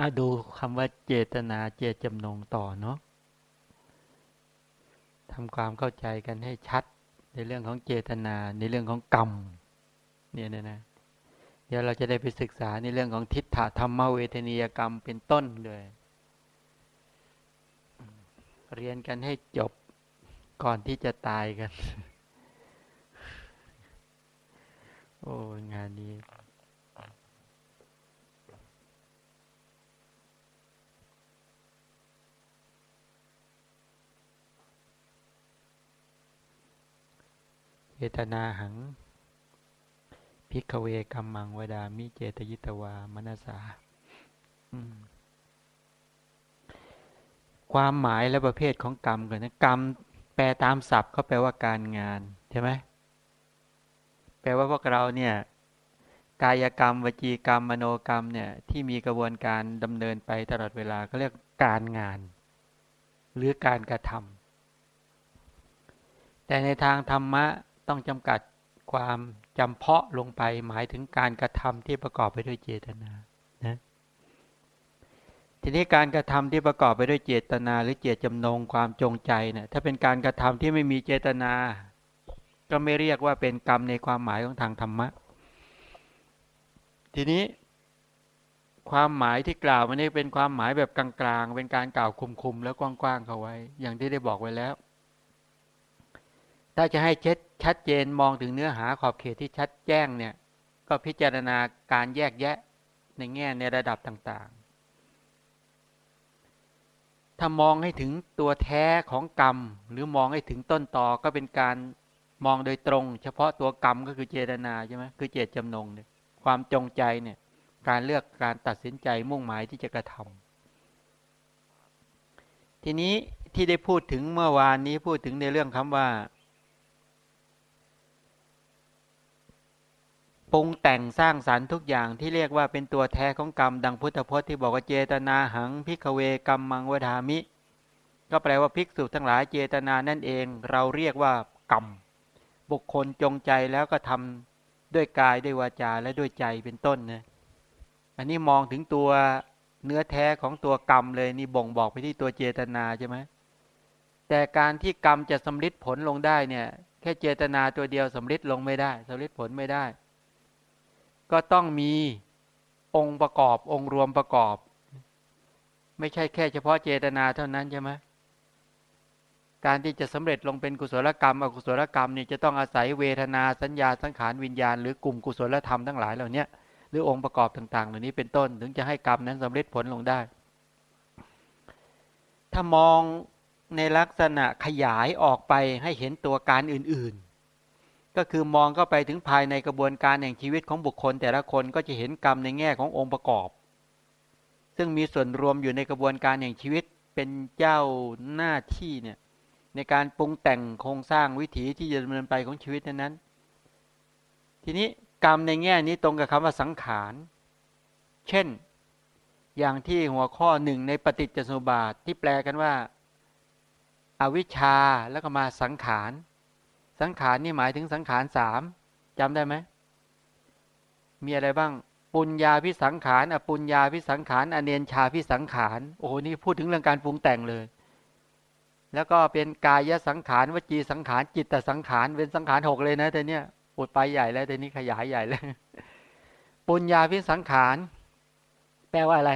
อาดูคำว่าเจตนาเจตจำนงต่อเนาะทำความเข้าใจกันให้ชัดในเรื่องของเจตนาในเรื่องของกรรมเนี่ยนะนะเดี๋ยวเราจะได้ไปศึกษาในเรื่องของทิฏฐธรรมเวทนียกรรมเป็นต้นเลยเรียนกันให้จบก่อนที่จะตายกัน โอ้ งานนี้ เวทนาหัง พิกเวกัมมังวดามิเจตยิตวามนสาความหมายและประเภทของกรรมกันนะกรรม แปลตามศัพท์เขาแปลว่าการงานใช่ไหมแปลว่าพวกเราเนี่ย กายกรรมวจีกรรมมโนกรรมเนี่ย ที่มีกระบวนการดำเนินไปตลอดเวลาเขาเรียกการงาน หรือการกระทำแต่ในทางธรรมะ ต้องจำกัดความจำเพาะลงไปหมายถึงการกระทำที่ประกอบไปด้วยเจตนานะทีนี้การกระทำที่ประกอบไปด้วยเจตนา หรือเจตจำนงความจงใจเนะี่ยถ้าเป็นการกระทำที่ไม่มีเจตนา ก็ไม่เรียกว่าเป็นกรรมในความหมายของทางธรรมะ ทีนี้ความหมายที่กล่าวมันนี่เป็นความหมายแบบกลางๆ เป็นการกล่าวคุมๆแล้วกว้างๆเขาไว้ อย่างที่ได้บอกไว้แล้ว ถ้าจะให้เช็ด ชัดเจนมองถึงเนื้อหาขอบเขตที่ชัดแจ้งเนี่ย ก็พิจารณาการแยกแยะในแง่ในระดับต่างๆ ถ้ามองให้ถึงตัวแท้ของกรรม หรือมองให้ถึงต้นตอก็เป็นการมองโดยตรง เฉพาะตัวกรรมก็คือเจตนาใช่ไหมคือเจตจำนงเนี่ยความจงใจเนี่ยการเลือกการตัดสินใจมุ่งหมายที่จะกระทำทีนี้ที่ได้พูดถึงเมื่อวานนี้พูดถึงในเรื่องคำว่า รุงแต่งสร้างสารรค์ทุกอย่างที่เรียกว่าเป็นตัวแท้ของกรรม ดังพุทธพจน์ที่บอกว่าเจตนาหังพิกเวกรรมมังวดามิ ก็แปลว่าภิกษุทั้งหลายเจตนานั่นเอง เราเรียกว่ากรรม บุคคลจงใจแล้วก็ทำด้วยกายด้วยวาจาและด้วยใจเป็นต้นนะอันนี้มองถึงตัวเนื้อแท้ของตัวกรรมเลยนี่บ่งบอกไปที่ตัวเจตนาใช่ไหมแต่การที่กรรมจะสำลิดผลลงได้เนี่ย แค่เจตนาตัวเดียวสำลิดลงไม่ได้สำลิดผลไม่ได้ ก็ต้องมีองค์ประกอบองค์รวมประกอบ ไม่ใช่แค่เฉพาะเจตนาเท่านั้นใช่ไหมการที่จะสำเร็จลงเป็นกุศลกรรม อกุศลกรรมนี่จะต้องอาศัยเวทนาสัญญาสังขารวิญญาณหรือกลุ่มกุศลธรรมทั้งหลายเหล่านี้หรือองค์ประกอบต่างๆ เหล่านี้เป็นต้นถึงจะให้กรรมนั้นสำเร็จผลลงได้ ถ้ามองในลักษณะขยายออกไปให้เห็นตัวการอื่น ก็คือมองเข้าไปถึงภายในกระบวนการแห่งชีวิตของบุคคล แต่ละคนก็จะเห็นกรรมในแง่ขององค์ประกอบ ซึ่งมีส่วนรวมอยู่ในกระบวนการแห่งชีวิตเป็นเจ้าหน้าที่เนี่ยในการปรุงแต่งโครงสร้างวิถีที่จะดำเนินไปของชีวิตนั้นทีนี้กรรมในแง่นี้ตรงกับคำว่าสังขาร เช่น อย่างที่หัวข้อหนึ่งในปฏิจจสมุปบาทที่แปลกันว่าอาวิชชาแล้วก็มาสังขาร สังขารนี่หมายถึงสังขารสามจำได้ไหม มีอะไรบ้าง ปุญญาพิสังขารอปุญญาพิสังขารอเนียนชาพิสังขาร โอ้โห นี่พูดถึงเรื่องการปรุงแต่งเลย แล้วก็เป็นกายสังขารวจีสังขารจิตตสังขารเป็นสังขารหกเลยนะแต่เนี้ยอุดไปใหญ่แล้วแต่นี้ขยายใหญ่เลยปุญญาพิสังขาร แปลว่าอะไร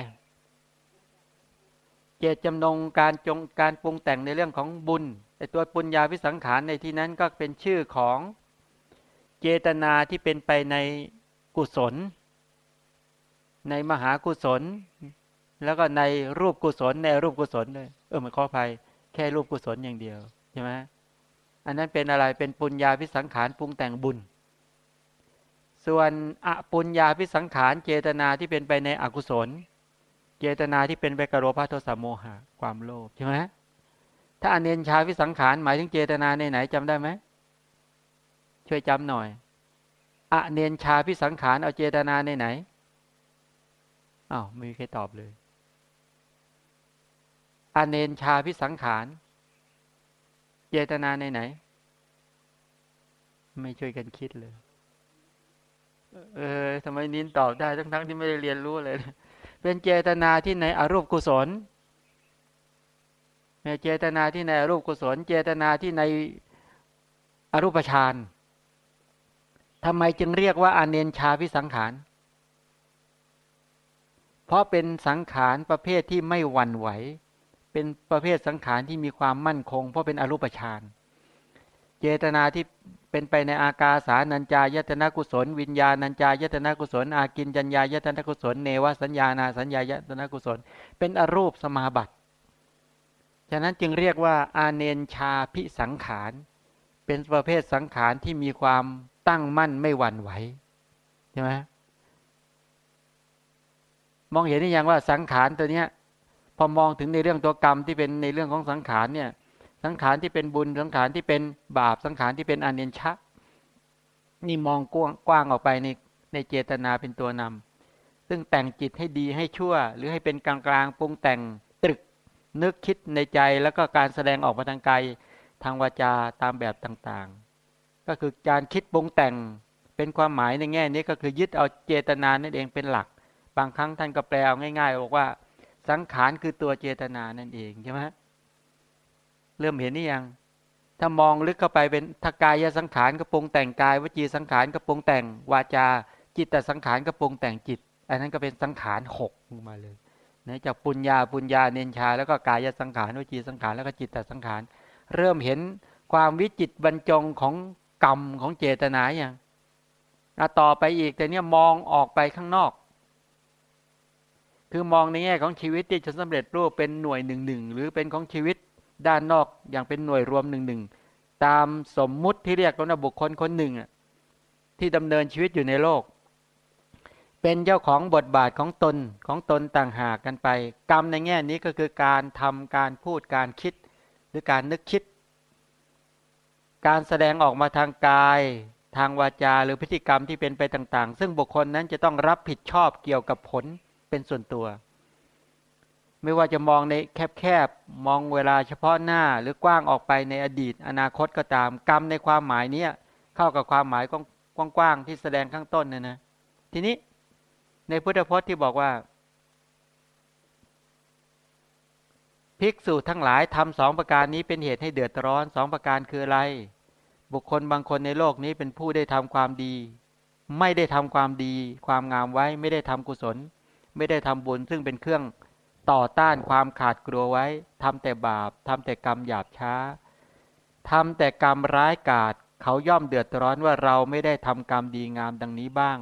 เจตจำนงการจงการปรุงแต่งในเรื่องของบุญ แต่ตัวปุญญาวิสังขารในที่นั้นก็เป็นชื่อของเจตนาที่เป็นไปในกุศล ในมหากุศล แล้วก็ในรูปกุศลในรูปกุศลด้วยเออมันขออภัยแค่รูปกุศลอย่างเดียวใช่ไหมอันนั้นเป็นอะไรเป็นปุญญาพิสังขารปรุงแต่งบุญ ส่วนอปุญญาพิสังขารเจตนาที่เป็นไปในอกุศล เจตนาที่เป็นไปกรโรภาโทสะโมหะความโลภใช่ไหม ถ้าอเนนชาวิสังขารหมายถึงเจตนาในไหนจำได้ไหมช่วยจำหน่อยอเนนชาพิสังขารเอาเจตนาในไหนอ้าวไม่มีใครตอบเลยอเนนชาพิสังขารเจตนาในไหน ไม่ช่วยกันคิดเลย เออทำไมนินตอบได้ทั้งๆทที่ไม่ได้เรียนรู้เลย เป็นเจตนาที่ในอรูปกุศล เจตนาที่ในอรูปกุศล เจตนาที่ในอรูปฌานทำไมจึงเรียกว่าอเนนชาพิสังขาร เพราะเป็นสังขารประเภทที่ไม่หวั่นไหว เป็นประเภทสังขารที่มีความมั่นคง เพราะเป็นอรูปฌาน เจตนาที่เป็นไปในอากาสานัญจายตนะกุศล วิญญาณัญจายตนะกุศล อากินจัญญายตนะกุศล เนวสัญญานาสัญญายตนะกุศล เป็นอรูปสมาบัติ ฉะนั้นจึงเรียกว่า อาเนนชาพิสังขาร เป็นประเภทสังขารที่มีความตั้งมั่นไม่หวั่นไหวใช่ไหมมองเห็นได้ยังว่าสังขารตัวเนี้ย พอมองถึงในเรื่องตัวกรรมที่เป็นในเรื่องของสังขารเนี่ย สังขารที่เป็นบุญสังขารที่เป็นบาปสังขารที่เป็นอเนนชะ นี่มองกว้างกว้างออกไปในในเจตนาเป็นตัวนำซึ่งแต่งจิตให้ดีให้ชั่ว หรือให้เป็นกลางกลางปรุงแต่ง นึกคิดในใจแล้วก็การแสดงออกมาทางกายทางวาจาตามแบบต่างๆ ก็คือการคิดปรุงแต่งเป็นความหมายในแง่นี้ก็คือยึดเอาเจตนานั่นเองเป็นหลัก บางครั้งท่านก็แปลเอาง่ายๆบอกว่าสังขารคือตัวเจตนานั่นเองใช่ไหมเริ่มเห็นนี่ยัง ถ้ามองลึกเข้าไปเป็นทกายสังขารกระปรุงแต่งกายวจีสังขารกระปรุงแต่งวาจา จิตแต่สังขารกระปรุงแต่งจิต อันนั้นก็เป็นสังขารหกมาเลย นะจากปุญญาปุญญาเนนชา แล้วก็กายสังขารวิจีสังขารแล้วก็จิตตสังขารเริ่มเห็นความวิจิตบรรจงของกรรมของเจตนาอย่างต่อไปอีกแต่เนี้ยมองออกไปข้างนอก คือมองในแง่ของชีวิตที่จะสำเร็จรูปเป็นหน่วยหนึ่งหนึ่งหรือเป็นของชีวิตด้านนอกอย่างเป็นหน่วยรวมหนึ่งหนึ่งตามสมมุติที่เรียกว่าบุคคลคนหนึ่งที่ดำเนินชีวิตอยู่ในโลก เป็นเจ้าของบทบาทของตนของตนต่างหากกันไป กรรมในแง่นี้ก็คือการทำการพูดการคิด หรือการนึกคิด การแสดงออกมาทางกาย ทางวาจาหรือพฤติกรรมที่เป็นไปต่าง ๆ ซึ่งบุคคลนั้นจะต้องรับผิดชอบเกี่ยวกับผลเป็นส่วนตัว ไม่ว่าจะมองในแคบๆมองเวลาเฉพาะหน้าหรือกว้างออกไปในอดีต อนาคตก็ตาม กรรมในความหมายเนี้ยเข้ากับความหมายกว้างๆที่แสดงข้างต้นเนี่ยนะทีนี้ ในพุทธพจน์ที่บอกว่า ภิกษุทั้งหลายทำสองประการนี้เป็นเหตุให้เดือดร้อนสองประการคืออะไร บุคคลบางคนในโลกนี้เป็นผู้ได้ทำความดี ไม่ได้ทำความดี ความงามไว้ไม่ได้ทำกุศล ไม่ได้ทำบุญซึ่งเป็นเครื่องต่อต้านความขาดกลัวไว้ทำแต่บาปทำแต่กรรมหยาบช้าทำแต่กรรมร้ายกาจเขาย่อมเดือดร้อนว่าเราไม่ได้ทำกรรมดีงามดังนี้บ้าง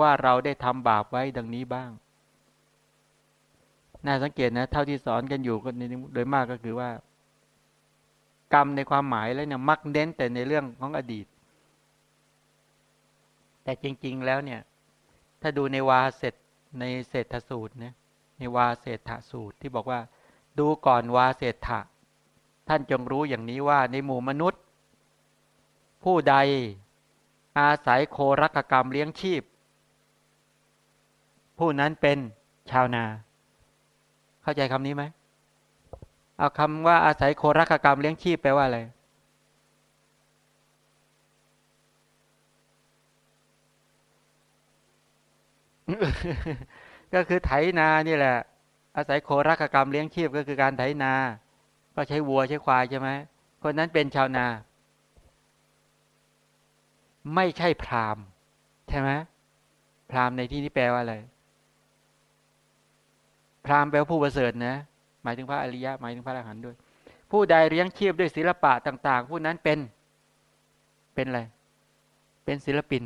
ว่าเราได้ทำบาปไว้ดังนี้บ้าง น่าสังเกตนะ เท่าที่สอนกันอยู่โดยมากก็คือว่า กรรมในความหมายแล้วเนี่ยมักเน้นแต่ในเรื่องของอดีต แต่จริง ๆ แล้วเนี่ย ถ้าดูในวาเสร็จในเศรษฐสูตรเนี่ยในวาเศรษฐสูตรที่บอกว่า ดูก่อนวาเศรษฐะท่านจงรู้อย่างนี้ว่าในหมู่มนุษย์ ผู้ใดอาศัยโครักกรรมเลี้ยงชีพ ผู้นั้นเป็นชาวนา เข้าใจคำนี้ไหมเอาคำว่าอาศัยโครักกรรมเลี้ยงชีพแปลว่าอะไรก็คือไถนานี่แหละ อาศัยโครักกรรมเลี้ยงชีพก็คือการไถนา ก็ใช้วัวใช้ควายใช่ไหมคนนั้นเป็นชาวนา ไม่ใช่พราหมณ์ใช่ไหมพราหมณ์ในที่นี้แปลว่าอะไร พราหมณ์แปลว่าผู้ประเสริฐนะ หมายถึงพระอริยะหมายถึงพระอรหันต์ด้วย ผู้ใดเลี้ยงชีพด้วยศิลปะต่าง ๆ ผู้นั้นเป็นเป็นอะไร เป็นศิลปิน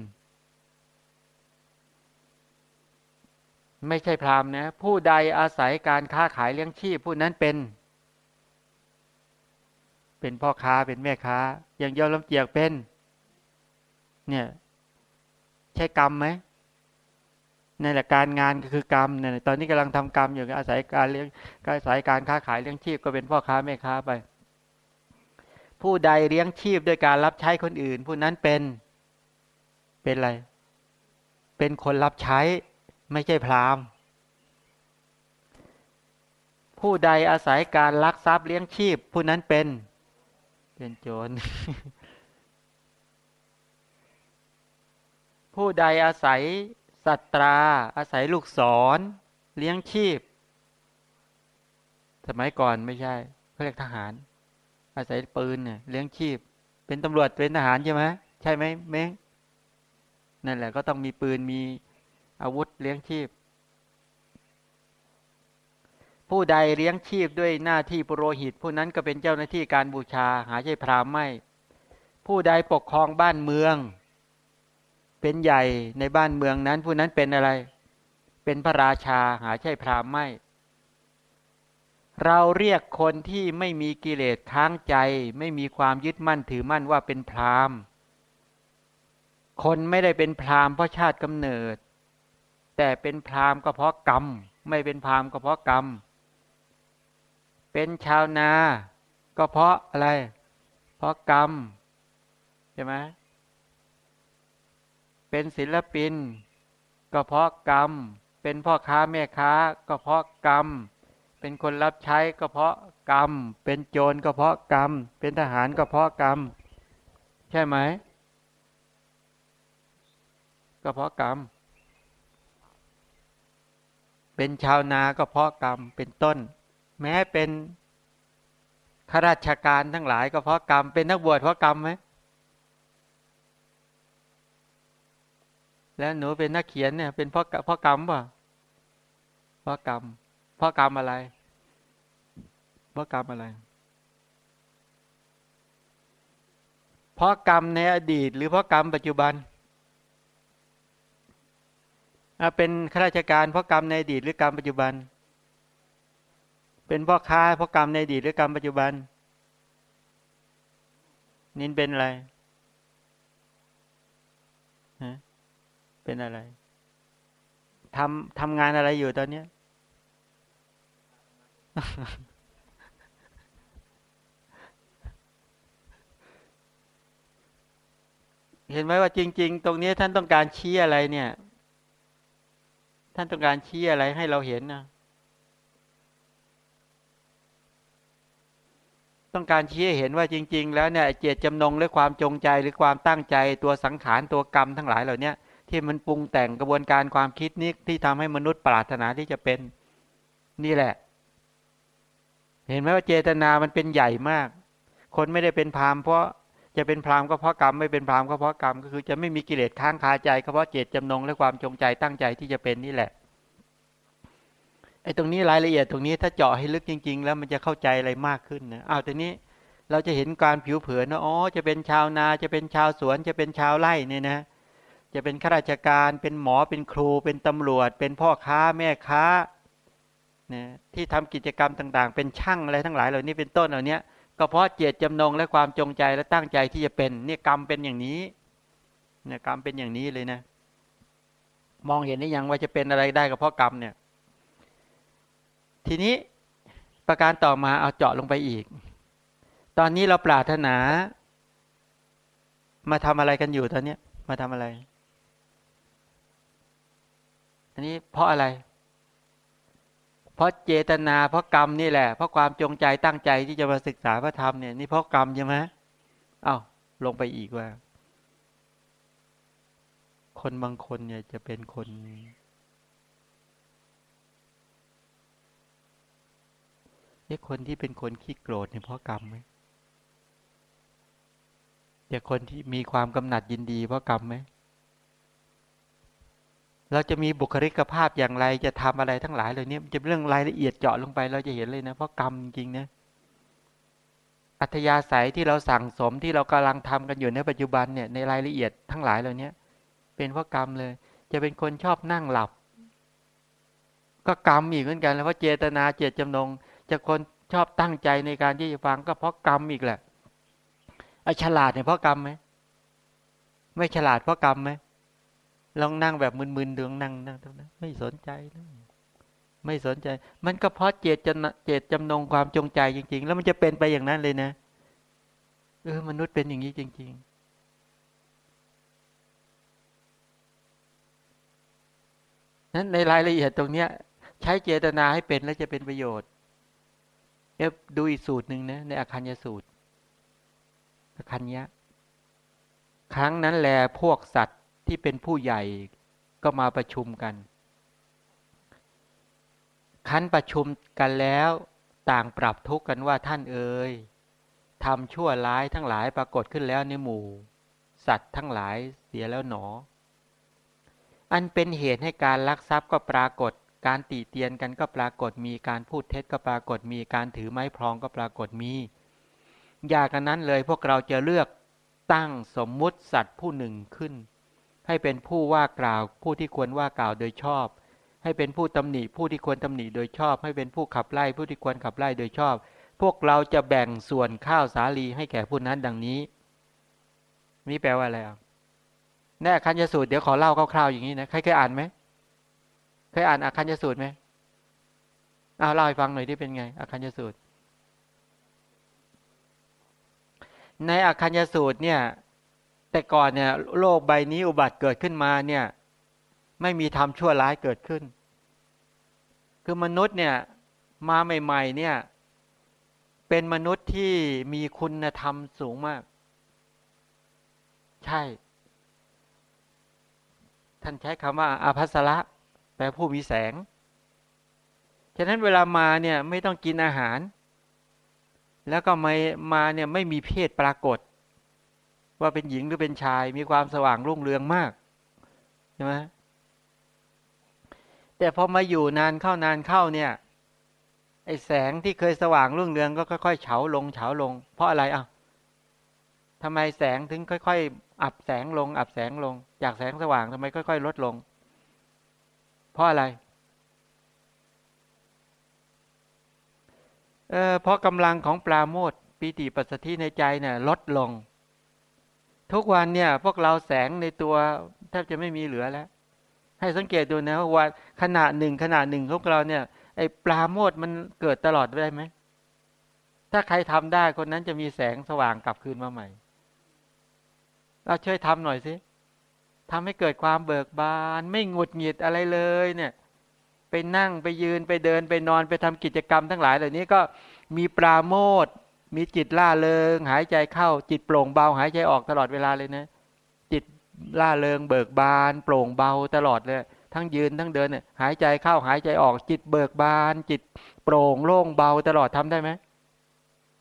ไม่ใช่พราหมณ์นะ ผู้ใดอาศัยการค้าขายเลี้ยงชีพผู้นั้นเป็น เป็นพ่อค้าเป็นแม่ค้า อย่างยอลำเจียกเป็น เนี่ย ใช่กรรมไหม นี่แหละการงานก็คือกรรมเนี่ยตอนนี้กำลังทำกรรมอยู่อาศัยการเลี้ยงอาศัยการค้าขายเลี้ยงชีพก็เป็นพ่อค้าแม่ค้าไป ผู้ใดเลี้ยงชีพโดยการรับใช้คนอื่น ผู้นั้นเป็นเป็นอะไร เป็นคนรับใช้ไม่ใช่พราหมณ์ผู้ใดอาศัยการลักทรัพย์เลี้ยงชีพ ผู้นั้นเป็น เป็นโจรผู้ใดอาศัย สัตราอาศัยลูกศร เลี้ยงชีพ สมัยก่อนไม่ใช่เขาเรียกทหาร อาศัยปืนเนี่ยเลี้ยงชีพ เป็นตำรวจเป็นทหารใช่ไหมใช่ไหมเม้งนั่นแหละก็ต้องมีปืนมีอาวุธเลี้ยงชีพ ผู้ใดเลี้ยงชีพด้วยหน้าที่ปุโรหิต ผู้นั้นก็เป็นเจ้าหน้าที่การบูชาหาใช่พรามไม่ ผู้ใดปกครองบ้านเมือง เป็นใหญ่ในบ้านเมืองนั้น ผู้นั้นเป็นอะไร เป็นพระราชาหาใช่พรามไม่ เราเรียกคนที่ไม่มีกิเลสค้างใจ ไม่มีความยึดมั่นถือมั่นว่าเป็นพราหมณ์ คนไม่ได้เป็นพราหมณ์เพราะชาติกำเนิด แต่เป็นพราหมณ์ก็เพราะกรรม ไม่เป็นพราหมณ์ก็เพราะกรรม เป็นชาวนา ก็เพราะอะไร เพราะกรรมใช่ไหม เป็นศิลปิน ก็เพราะกรรม เป็นพ่อค้าแม่ค้า ก็เพราะกรรม เป็นคนรับใช้ก็เพราะกรรม เป็นโจรก็เพราะกรรม เป็นทหารก็เพราะกรรม ใช่ไหมก็เพราะกรรม เป็นชาวนาก็เพราะกรรมเป็นต้น แม้เป็นข้าราชการทั้งหลายก็เพราะกรรม เป็นนักบวชเพราะกรรมไหม แล้วหนูเป็นนักเขียนเนี่ย เป็นเพราะเพราะกรรมป่ะเพราะกรรมเพราะกรรมอะไรเพราะกรรมอะไร เพราะกรรมในอดีต หรือเพราะกรรมปัจจุบันเป็นข้าราชการเพราะกรรมในอดีตหรือกรรมปัจจุบัน เป็นพ่อค้าเพราะกรรมในอดีตหรือกรรมปัจจุบัน นินเป็นอะไรฮะ เป็นอะไรทำทำงานอะไรอยู่ตอนนี้เห็นไหมว่าจริง ๆ ตรงนี้ท่านต้องการชี้อะไรเนี่ย ท่านต้องการชี้อะไรให้เราเห็นนะต้องการชี้ให้เห็นว่าจริง ๆ แล้วเนี่ยเจตจำนงหรือความจงใจหรือความตั้งใจตัวสังขารตัวกรรมทั้งหลายเหล่านี้ ที่มันปรุงแต่งกระบวนการความคิดนี้ที่ทำให้มนุษย์ปรารถนาที่จะเป็นนี่แหละ เห็นไหมว่าเจตนามันเป็นใหญ่มาก คนไม่ได้เป็นพรามเพราะจะเป็นพรามก็เพราะกรรมไม่เป็นพรามก็เพราะกรรมก็คือจะไม่มีกิเลสค้างคาใจก็เพราะเจตจำนงและความจงใจตั้งใจที่จะเป็นนี่แหละไอ้ตรงนี้รายละเอียดตรงนี้ถ้าเจาะให้ลึกจริง ๆ แล้วมันจะเข้าใจอะไรมากขึ้นนะอ้าวแต่นี้เราจะเห็นการผิวเผินนะอ๋อจะเป็นชาวนาจะเป็นชาวสวนจะเป็นชาวไร่เนี่ยนะ จะเป็นข้าราชการเป็นหมอเป็นครู เป็นตำรวจ เป็นพ่อค้าแม่ค้านะที่ทำกิจกรรมต่างๆ เป็นช่างอะไรทั้งหลายเหล่านี้เป็นต้นเหล่านี้ก็เพราะเจตจำนงและความจงใจและตั้งใจที่จะเป็นเนี่ยกรรมเป็นอย่างนี้เนี่ยกรรมเป็นอย่างนี้เลยนะ มองเห็นได้ยังว่าจะเป็นอะไรได้ก็เพราะกรรมเนี่ย ทีนี้ประการต่อมาเอาเจาะลงไปอีก ตอนนี้เราปรารถนา มาทำอะไรกันอยู่ตอนนี้มาทำอะไร อันนี้เพราะอะไร เพราะเจตนาเพราะกรรมนี่แหละ เพราะความจงใจตั้งใจที่จะมาศึกษาพระธรรมเนี่ยนี่เพราะกรรมใช่ไหมอา้าวลงไปอีกว่า คนบางคนเนี่ยจะเป็นคน เอ๊ะคนที่เป็นคนขี้โกรธเนี่ยเพราะกรรมไหมแต่คนที่มีความกำหนัดยินดีเพราะกรรมไหม เราจะมีบุคลิกภาพอย่างไรจะทำอะไรทั้งหลายเหลยเนี่ยจะเป็นเรื่องรายละเอียดเจาะลงไปเราจะเห็นเลยนะ เพราะกรรมจริงนะอัธยาศัยที่เราสั่งสมที่เรากำลังทำกันอยู่ในปัจจุบันเนี่ยในรายละเอียดทั้งหลายเหล่านี้เป็นเพราะกรรมเลย จะเป็นคนชอบนั่งหลับ ก็กรรมอีกเหมือนกันแล้วเพราะเจตนาเจตจำนง จะคนชอบตั้งใจในการที่จะฟังก็เพราะกรรมอีกแหละไอ้ฉลาดเนี่ยเพราะกรรมไหมไม่ฉลาดเพราะกรรมไหม ลองนั่งแบบมึนๆดวงนั่งนั่งตรงนั้นไม่สนใจนะไม่สนใจ มันก็เพราะเจตจนเจตจำนงความจงใจจริง ๆ แล้วมันจะเป็นไปอย่างนั้นเลยนะเออมนุษย์เป็นอย่างนี้จริง ๆ นั้นในรายละเอียดตรงเนี้ย ใช้เจตนาให้เป็นแล้วจะเป็นประโยชน์เอฟดูอีกสูตรหนึ่งนะในอาคัญยสูตรอาคัญยะ ครั้งนั้นแลพวกสัตว ที่เป็นผู้ใหญ่ก็มาประชุมกัน คันประชุมกันแล้วต่างปรับทุกข์กันว่าท่านเอ๋ยทำชั่วร้ายทั้งหลายปรากฏขึ้นแล้วในหมู่ สัตว์ทั้งหลายเสียแล้วหนอ อันเป็นเหตุให้การลักทรัพย์ก็ปรากฏ การตีเตียนกันก็ปรากฏมีการพูดเท็จก็ปรากฏมีการถือไม้พรองก็ปรากฏมีอยากกันนั้นเลยพวกเราจะเลือกตั้งสมมุติสัตว์ผู้หนึ่งขึ้น ให้เป็นผู้ว่ากล่าว ผู้ที่ควรว่ากล่าวโดยชอบ ให้เป็นผู้ตำหนิ ผู้ที่ควรตำหนิโดยชอบ ให้เป็นผู้ขับไล่ ผู้ที่ควรขับไล่โดยชอบ พวกเราจะแบ่งส่วนข้าวสาลีให้แก่ผู้นั้นดังนี้ นี่แปลว่าอะไรอะแน่คัญยสูตรเดี๋ยวขอเล่าคร่าวๆอย่างนี้นะใครเคยอ่านไหมเคยอ่านอาคัญยสูตรไหมเอาเล่าให้ฟังหน่อยที่เป็นไงอาคัญยสูตร ในอาคัญยสูตรเนี่ย แต่ก่อนเนี่ยโลกใบนี้อุบัติเกิดขึ้นมาเนี่ย ไม่มีทำชั่วร้ายเกิดขึ้น คือมนุษย์เนี่ยมาใหม่ ๆ เนี่ย เป็นมนุษย์ที่มีคุณธรรมสูงมาก ใช่ ท่านใช้คำว่าอาภัสระแปลผู้มีแสง ฉะนั้นเวลามาเนี่ยไม่ต้องกินอาหาร แล้วก็ไม่มาเนี่ยไม่มีเพศปรากฏ ว่าเป็นหญิงหรือเป็นชายมีความสว่างรุ่งเรืองมากใช่ไหมแต่พอมาอยู่นานเข้านานเข้าเนี่ยไอแสงที่เคยสว่างรุ่งเรืองก็ค่อยๆเฉาลงเฉาลง เพราะอะไรอะทำไมแสงถึงค่อย ๆ อับแสงลง อับแสงลง จากแสงสว่างทำไมค่อย ๆ ลดลง เพราะอะไรเออเพราะกำลังของปราโมทปีติปัสสธิในใจเนี่ยลดลง ทุกวันเนี่ย พวกเราแสงในตัวแทบจะไม่มีเหลือแล้ว ให้สังเกตดูนะว่าขณะหนึ่งขณะหนึ่งพวกเราเนี่ย ไอ้ปราโมทมันเกิดตลอดได้ไหมถ้าใครทำได้คนนั้นจะมีแสงสว่างกลับคืนมาใหม่ เราช่วยทำหน่อยสิทำให้เกิดความเบิกบาน ไม่หงุดหงิดอะไรเลยเนี่ย ไปนั่งไปยืนไปเดินไปนอนไปทำกิจกรรมทั้งหลายเหล่านี้ก็มีปราโมท มีจิตล่าเริง หายใจเข้า จิตโปร่งเบา หายใจออกตลอดเวลาเลยนะ จิตล่าเริง เบิกบาน โปร่งเบาตลอดเลย ทั้งยืนทั้งเดินเนี่ยหายใจเข้าหายใจออก จิตเบิกบาน จิตโปร่งโล่งเบาตลอดทำได้ไหม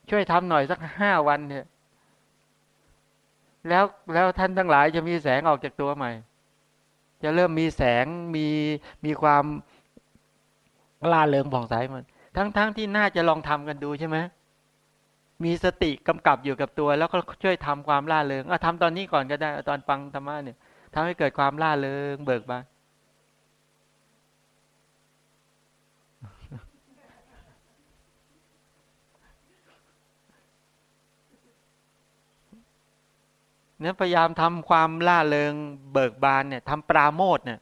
ช่วยทำหน่อยสักห้าวันเนี่ยแล้วแล้วท่านทั้งหลายจะมีแสงออกจากตัวใหม่ จะเริ่มมีแสงมีมีความล่าเริงผ่องใสมัน ทั้งๆทที่น่าจะลองทำกันดูใช่ไหม มีสติกำกับอยู่กับตัว แล้วก็ช่วยทำความล่าเริงเอาทำตอนนี้ก่อนก็ได้ตอนฟังธรรมะเนี่ยทำให้เกิดความล่าเริงเบิกบานเนี่ยพยายามทำความล่าเริงเบิกบานเนี่ยทำปราโมทเนี่ย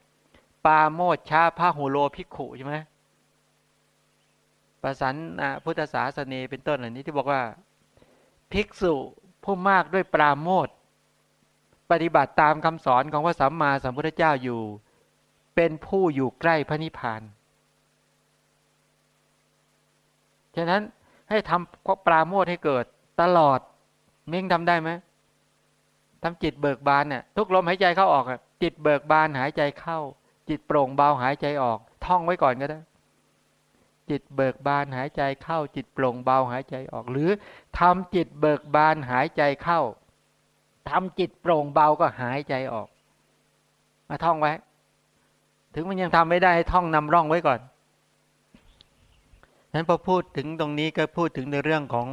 ปราโมทชาพระหูโลภิกขุใช่ไหมประสันพุทธศาสนีเป็นต้นเหล่านี้ที่บอกว่า ภิกษุผู้มากด้วยปราโมทปฏิบัติตามคำสอนของพระสัมมาสัมพุทธเจ้าอยู่ เป็นผู้อยู่ใกล้พระนิพพาน ฉะนั้นให้ทำปราโมทให้เกิดตลอดเม่งทำได้ไหมทำจิตเบิกบานเนี่ยทุกลมหายใจเข้าออกจิตเบิกบานหายใจเข้า จิตโปร่งเบาหายใจออก ท่องไว้ก่อนก็ได้ จิตเบิกบานหายใจเข้า จิตโปร่งเบาหายใจออกหรือทำจิตเบิกบานหายใจเข้าทำจิตโปร่งเบาก็หายใจออก มาท่องไว้ ถึงมันยังทำไม่ได้ท่องนำร่องไว้ก่อนฉะนั้นพอพูดถึงตรงนี้ก็พูดถึงในเรื่องของ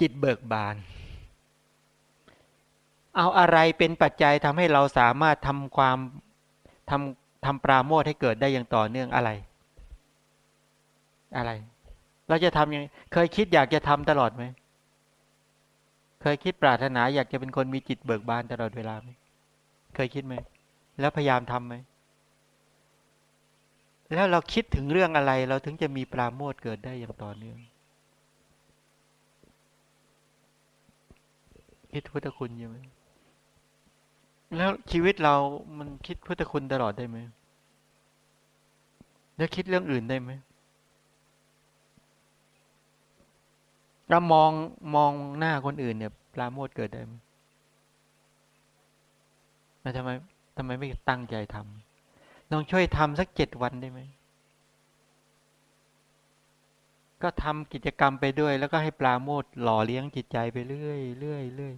จิตเบิกบาน เอาอะไรเป็นปัจจัยทำให้เราสามารถทำความทำ ทำปราโมทให้เกิดได้อย่างต่อเนื่องอะไร อะไร เราจะทำยัง เคยคิดอยากจะทำตลอดไหม เคยคิดปรารถนาอยากจะเป็นคนมีจิตเบิกบานตลอดเวลาไหม เคยคิดไหม แล้วพยายามทำไหม แล้วเราคิดถึงเรื่องอะไร เราถึงจะมีปราโมทเกิดได้อย่างต่อเนื่องคิดพุทธคุณใช่ไหม แล้วชีวิตเรามันคิดพุทธคุณตลอดได้ไหมแล้วคิดเรื่องอื่นได้ไหมเรามองมองหน้าคนอื่นเนี่ยปราโมทเกิดได้ไหมทำไมทำไมไม่ตั้งใจทำลองช่วยทำสักเจ็ดวันได้ไหมก็ทำกิจกรรมไปด้วย แล้วก็ให้ปลาโมดหล่อเลี้ยงจิตใจไปเรื่อยเรื่อยเรื่อย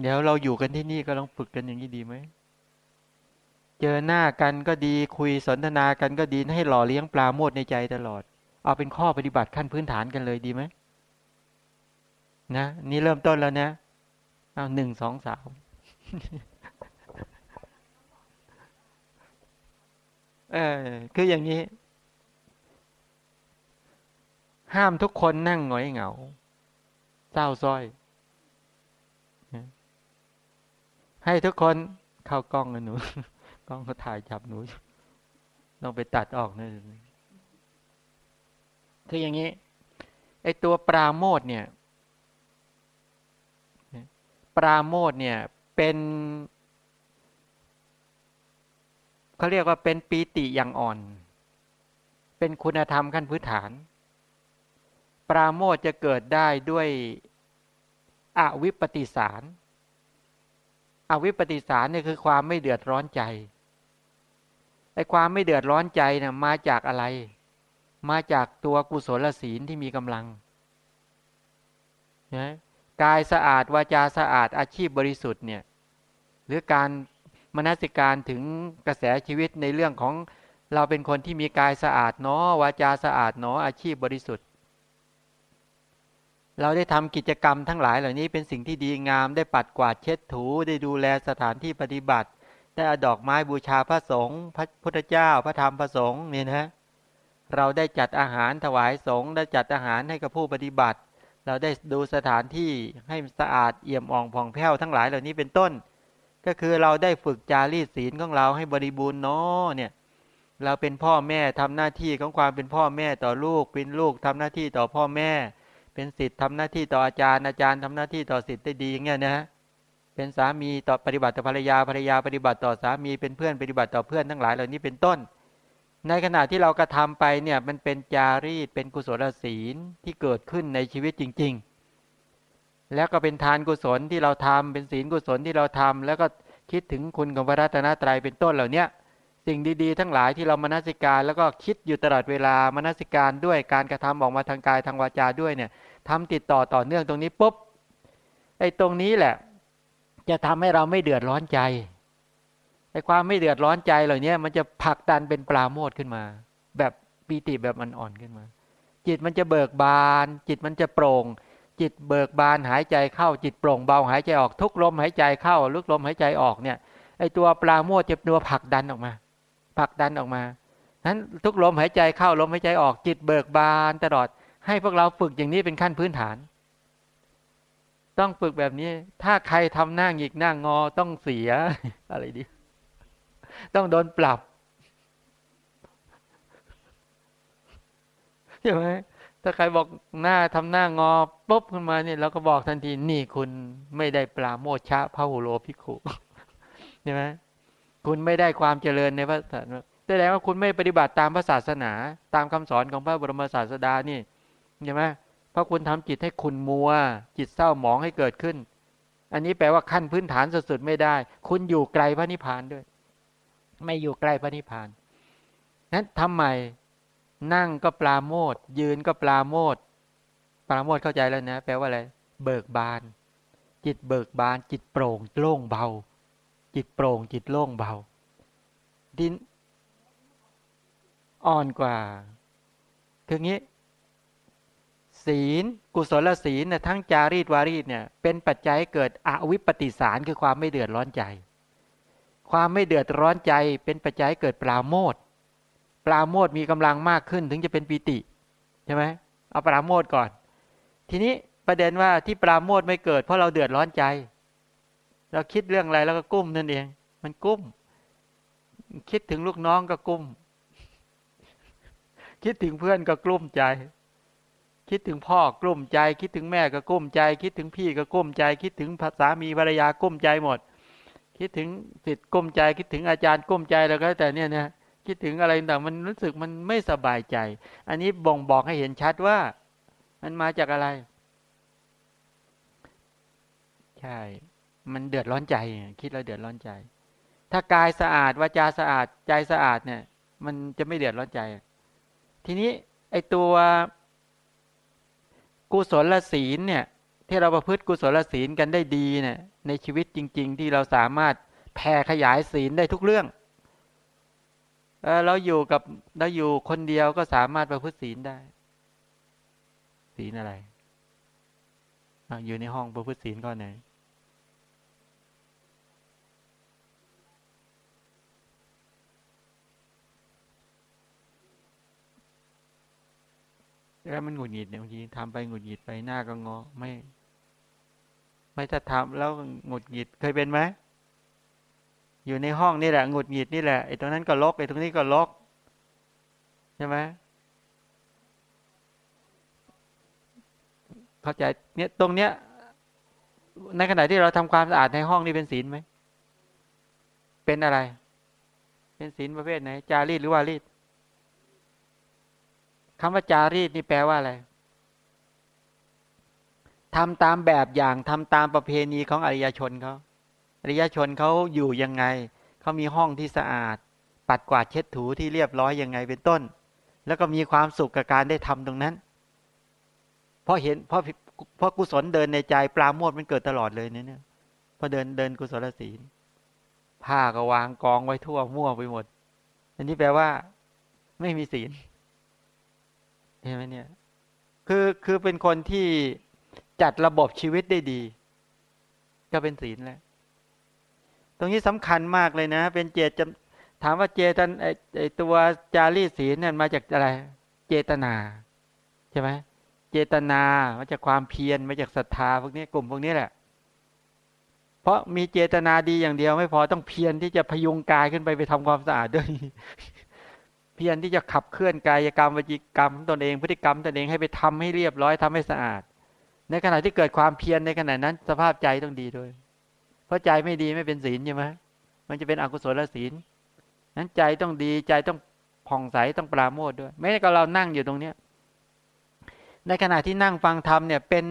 เดี๋ยวเราอยู่กันที่นี่ก็ลองฝึกกันอย่างนี้ดีไหม เจอหน้ากันก็ดีคุยสนทนากันก็ดีให้หล่อเลี้ยงปลาโมดในใจตลอด เอาเป็นข้อปฏิบัติขั้นพื้นฐานกันเลยดีไหมนะนี่เริ่มต้นแล้วนะเอาหนึ่งสองสามเออคืออย่างนี้ ห้ามทุกคนนั่งหงอยเหงา เศร้าซ้อย ให้ทุกคนเข้ากล้องนะหนู กล้องเขาถ่ายจับหนูต้องไปตัดออกนะคืออย่างนี้ไอตัวปราโมทเนี่ย ปราโมทเนี่ยเป็นเขาเรียกว่าเป็นปีติอย่างอ่อน เป็นคุณธรรมขั้นพื้นฐาน ปราโมทจะเกิดได้ด้วยอวิปปิสาร อวิปปิสารเนี่ยคือความไม่เดือดร้อนใจไอ้ความไม่เดือดร้อนใจเนี่ยมาจากอะไร มาจากตัวกุศลศีลที่มีกำลังนะกายสะอาดวาจาสะอาดอาชีพบริสุทธิ์เนี่ยหรือการมนสิการถึงกระแสชีวิตในเรื่องของเราเป็นคนที่มีกายสะอาดเนาะวาจาสะอาดเนาะอาชีพบริสุทธิ์ เราได้ทำกิจกรรมทั้งหลายเหล่านี้เป็นสิ่งที่ดีงามได้ปัดกวาดเช็ดถูได้ดูแลสถานที่ปฏิบัติ ได้อดอกไม้บูชาพระสงฆ์พระพุทธเจ้าพระธรรมพระสงฆ์เนี่ยนะเราได้จัดอาหารถวายสงฆ์ได้จัดอาหารให้กับผู้ปฏิบัติ เราได้ดูสถานที่ให้สะอาดเอี่ยมอ่องผ่องแผ้วทั้งหลายเหล่านี้เป็นต้น ก็คือเราได้ฝึกจารีตศีลของเราให้บริบูรณ์เนาะเนี่ยเราเป็นพ่อแม่ทำหน้าที่ของความเป็นพ่อแม่ต่อลูกเป็นลูกทำหน้าที่ต่อพ่อแม่ เป็นสิทธิ์ทำหน้าที่ต่ออาจารย์อาจารย์ทำหน้าที่ต่อสิทธิ์ได้ดีอย่างเงี้ยนะเป็นสามีต่อปฏิบัติต่อภรรยาภรรยาปฏิบัติต่อสามีเป็นเพื่อนปฏิบัติต่อเพื่อนทั้งหลายเหล่านี้เป็นต้น ในขณะที่เรากระทาไปเนี่ยมันเป็นจารีตเป็นกุศลศีลที่เกิดขึ้นในชีวิตจริง ๆ แล้วก็เป็นทานกุศลที่เราทำเป็นศีลกุศลที่เราทำแล้วก็คิดถึงคุณของพระรัตนตรัยเป็นต้นเหล่านี้ สิ่งดีๆ ทั้งหลายที่เรามานสิการ แล้วก็คิดอยู่ตลอดเวลามานสิการด้วยการกระทำออกมาทางกายทางวาจาด้วยเนี่ยทำติดต่อต่อเนื่องตรงนี้ปุ๊บไอ้ตรงนี้แหละ จะทำให้เราไม่เดือดร้อนใจไอ้ความไม่เดือดร้อนใจเหล่านี้มันจะผลักดันเป็นปลาโมดขึ้นมา แบบปีติแบบมันอ่อนขึ้นมา จิตมันจะเบิกบาน จิตมันจะโปร่ง จิตเบิกบานหายใจเข้า จิตโปร่งเบาหายใจออกทุกลมหายใจเข้าลุกลมหายใจออกเนี่ยไอ้ตัวปลาโมดจะตัวผลักดันออกมา ผลักดันออกมานั้นทุกลมหายใจเข้าลมหายใจออกจิตเบิกบานตลอด ให้พวกเราฝึกอย่างนี้เป็นขั้นพื้นฐาน ต้องฝึกแบบนี้ ถ้าใครทำหน้าหงิกหน้างอต้องเสียอะไรดี ต้องโดนปรับใช่ไหมถ้าใครบอกหน้าทำหน้างอปุ๊บขึ้นมาเนี่ยเราก็บอกทันทีนี่คุณไม่ได้ปลาโมชะพระหุโลพิกุใช่ไหม คุณไม่ได้ความเจริญในพระศาสนาแสดงว่าคุณไม่ปฏิบัติตามพระศาสนา ตามคำสอนของพระบรมศาสดานี่ใช่ไหมเพราะคุณทำจิตให้คุณมัว จิตเศร้าหมองให้เกิดขึ้น อันนี้แปลว่าขั้นพื้นฐานสุดๆไม่ได้ คุณอยู่ไกลพระนิพพานด้วย ไม่อยู่ใกล้พระนิพพานนั้นทำไมนั่งก็ปลาโมดยืนก็ปลาโมดปลาโมดเข้าใจแล้วนะ แปลว่าอะไร เบิกบาน จิตเบิกบาน จิตโปร่งโล่งเบา จิตโปร่งจิตโล่งเบา ดินอ่อนกว่า คืองี้ ศีล กุศลศีลเนี่ยทั้งจารีตวารีตเนี่ยเป็นปัจจัยเกิดอวิปปิสารคือความไม่เดือดร้อนใจ ความไม่เดือดร้อนใจเป็นปัจจัยเกิดปราโมทปราโมทมีกำลังมากขึ้นถึงจะเป็นปีติใช่ไหมเอาปราโมทก่อน ทีนี้ประเด็นว่าที่ปราโมทไม่เกิดเพราะเราเดือดร้อนใจ เราคิดเรื่องอะไรแล้วก็กุ้มนั่นเอง มันกุ้ม คิดถึงลูกน้องก็กุ้ม คิดถึงเพื่อนก็กลุ้มใจ คิดถึงพ่อกลุ้มใจ คิดถึงแม่ก็กลุ้มใจ คิดถึงพี่ก็กลุ้มใจ คิดถึงภาษามีภรรยากลุ้มใจหมด คิดถึงสิทธิ์กลุ้มใจ คิดถึงอาจารย์กลุ้มใจแล้วก็แต่เนี่ยนะคิดถึงอะไรต่างมันรู้สึกมันไม่สบายใจ อันนี้บ่งบอกให้เห็นชัดว่า มันมาจากอะไร ใช่ มันเดือดร้อนใจ คิดแล้วเดือดร้อนใจ ถ้ากายสะอาดวาจาสะอาดใจสะอาดเนี่ย มันจะไม่เดือดร้อนใจ ทีนี้ไอตัวกุศลศีลเนี่ย ที่เราประพฤติกุศลศีลกันได้ดีเนี่ย ในชีวิตจริง ๆ ที่เราสามารถแผ่ขยายศีลได้ทุกเรื่องเเราอยู่กับเราอยู่คนเดียวก็สามารถประพฤติศีลได้ ศีลอะไร อยู่ในห้องประพฤติศีลข้อไหน แล้วมันหงุดหงิดเนี่ยบางทีทำไปหงุดหงิดไปหน้าก็งอไม่ ไม่ถ้าทำแล้วหงุดหงิดเคยเป็นไหมอยู่ในห้องนี่แหละหงุดหงิดนี่แหละไอ้ตรงนั้นก็ลกไอ้ตรงนี้ก็ลกใช่ไหมเข้าใจเนี่ยตรงเนี้ย ในขณะที่เราทำความสะอาดในห้องนี่เป็นศีลไหมเป็นอะไร เป็นศีลประเภทไหน จารีตหรือวารีต คำว่าจารีตนี่แปลว่าอะไรทำตามแบบอย่างทำตามประเพณีของอริยชนเขาอริยชนเขาอยู่ยังไง เขามีห้องที่สะอาด ปัดกวาดเช็ดถูที่เรียบร้อยยังไงเป็นต้น แล้วก็มีความสุขกับการได้ทำตรงนั้น เพราะเห็นเพราะเพราะกุศลเดินในใจปลาโมดมันเกิดตลอดเลยเนี่ยพอเดินเดินกุศลศีลผ้าก็วางกองไว้ทั่วมั่วไปหมด อันนี้แปลว่า ไม่มีศีล เห็นไหมเนี่ยคือคือเป็นคนที่จัดระบบชีวิตได้ดี ก็เป็นศีลแล้วตรงนี้สำคัญมากเลยนะ เป็นเจตถามว่าเจตันไอไอตัวจารีศีลเนี่ยมาจากอะไร เจตนาใช่ไหมเจตนามาจากความเพียรมาจากศรัทธาพวกนี้กลุ่มพวกนี้แหละ เพราะมีเจตนาดีอย่างเดียวไม่พอต้องเพียรที่จะพยุงกายขึ้นไปไปทำความสะอาดด้วย พียรที่จะขับเคลื่อนกายกรรมวิจิกรรมตนเองพฤติกรรมตนเองให้ไปทำให้เรียบร้อยทำให้สะอาด ในขณะที่เกิดความเพียรในขณะนั้น สภาพใจต้องดีด้วย เพราะใจไม่ดีไม่เป็นศีลใช่ไหมมันจะเป็นอกุศลศีลนั้นใจต้องดีใจต้องผ่องใสต้องปราโมทด้วยไม่ใช่กเรานั่งอยู่ตรงเนี้ยในขณะที่นั่งฟังธรรมเนี่ยเป็น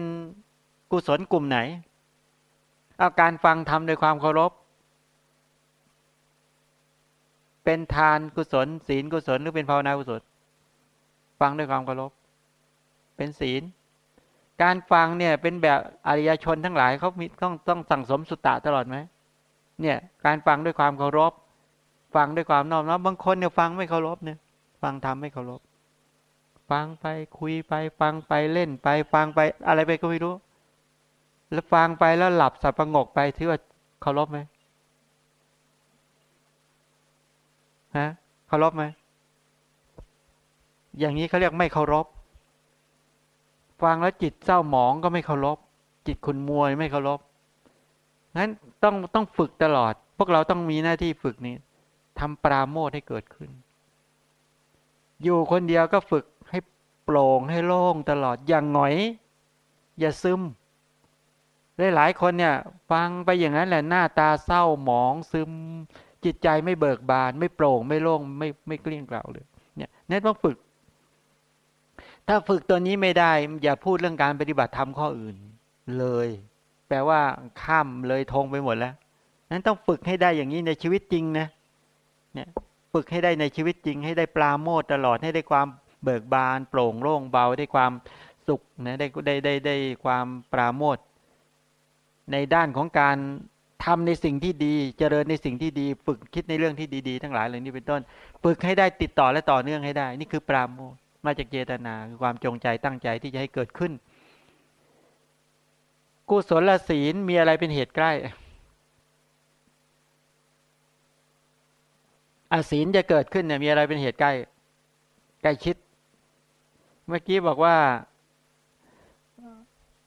กุศลกลุ่มไหน เอาการฟังธรรมโดยความเคารพ เป็นทานกุศล ศีลกุศล หรือเป็นภาวนากุศล ฟังด้วยความเคารพเป็นศีล การฟังเนี่ยเป็นแบบอริยชนทั้งหลายเขามีต้องต้องสั่งสมสุตตะตลอดไหมเนี่ย การฟังด้วยความเคารพ ฟังด้วยความน้อมน้อมบางคนเนี่ยฟังไม่เคารพเนี่ย ฟังธรรมไม่เคารพ ฟังไปคุยไป ฟังไปเล่นไป ฟังไปอะไรไปก็ไม่รู้ แล้วฟังไปแล้วหลับสับประงกไปถือว่าเคารพไหม ฮะเคารพไหมอย่างนี้เขาเรียกไม่เคารพฟังแล้วจิตเศร้าหมองก็ไม่เคารพจิตคุณมวยไม่เคารพงั้นต้องต้องฝึกตลอด พวกเราต้องมีหน้าที่ฝึกนี้ทำปราโมทให้เกิดขึ้น อยู่คนเดียวก็ฝึกให้โปร่งให้โล่งตลอดอย่างหน่อย อย่าซึมหลายคนเนี่ย ฟังไปอย่างนั้นแหละหน้าตาเศร้าหมองซึม จิตใจไม่เบิกบาน ไม่โปร่งไม่โล่งไม่ไม่เกลี้ยงเกล่าเลยเนี่ยนี่ต้องฝึก ถ้าฝึกตัวนี้ไม่ได้ อย่าพูดเรื่องการปฏิบัติธรรมข้ออื่น เลย แปลว่าข้ามเลยทงไปหมดแล้วนั้นต้องฝึกให้ได้อย่างนี้ในชีวิตจริงนะเนี่ยฝึกให้ได้ในชีวิตจริง ให้ได้ปลาโมดตลอดให้ได้ความเบิกบาน โปร่งโล่งเบาได้ความสุขนะได้ได้ได้ได้ความปราโมทในด้านของการ ทำในสิ่งที่ดี เจริญในสิ่งที่ดี ฝึกคิดในเรื่องที่ดีๆ ทั้งหลายเหล่านี้เป็นต้น ฝึกให้ได้ติดต่อและต่อเนื่องให้ได้ นี่คือปราโมทมาจากเจตนาคือความจงใจตั้งใจที่จะให้เกิดขึ้น กุศลศีลมีอะไรเป็นเหตุใกล้อศีลจะเกิดขึ้นเนี่ยมีอะไรเป็นเหตุใกล้ ใกล้ชิด เมื่อกี้บอกว่า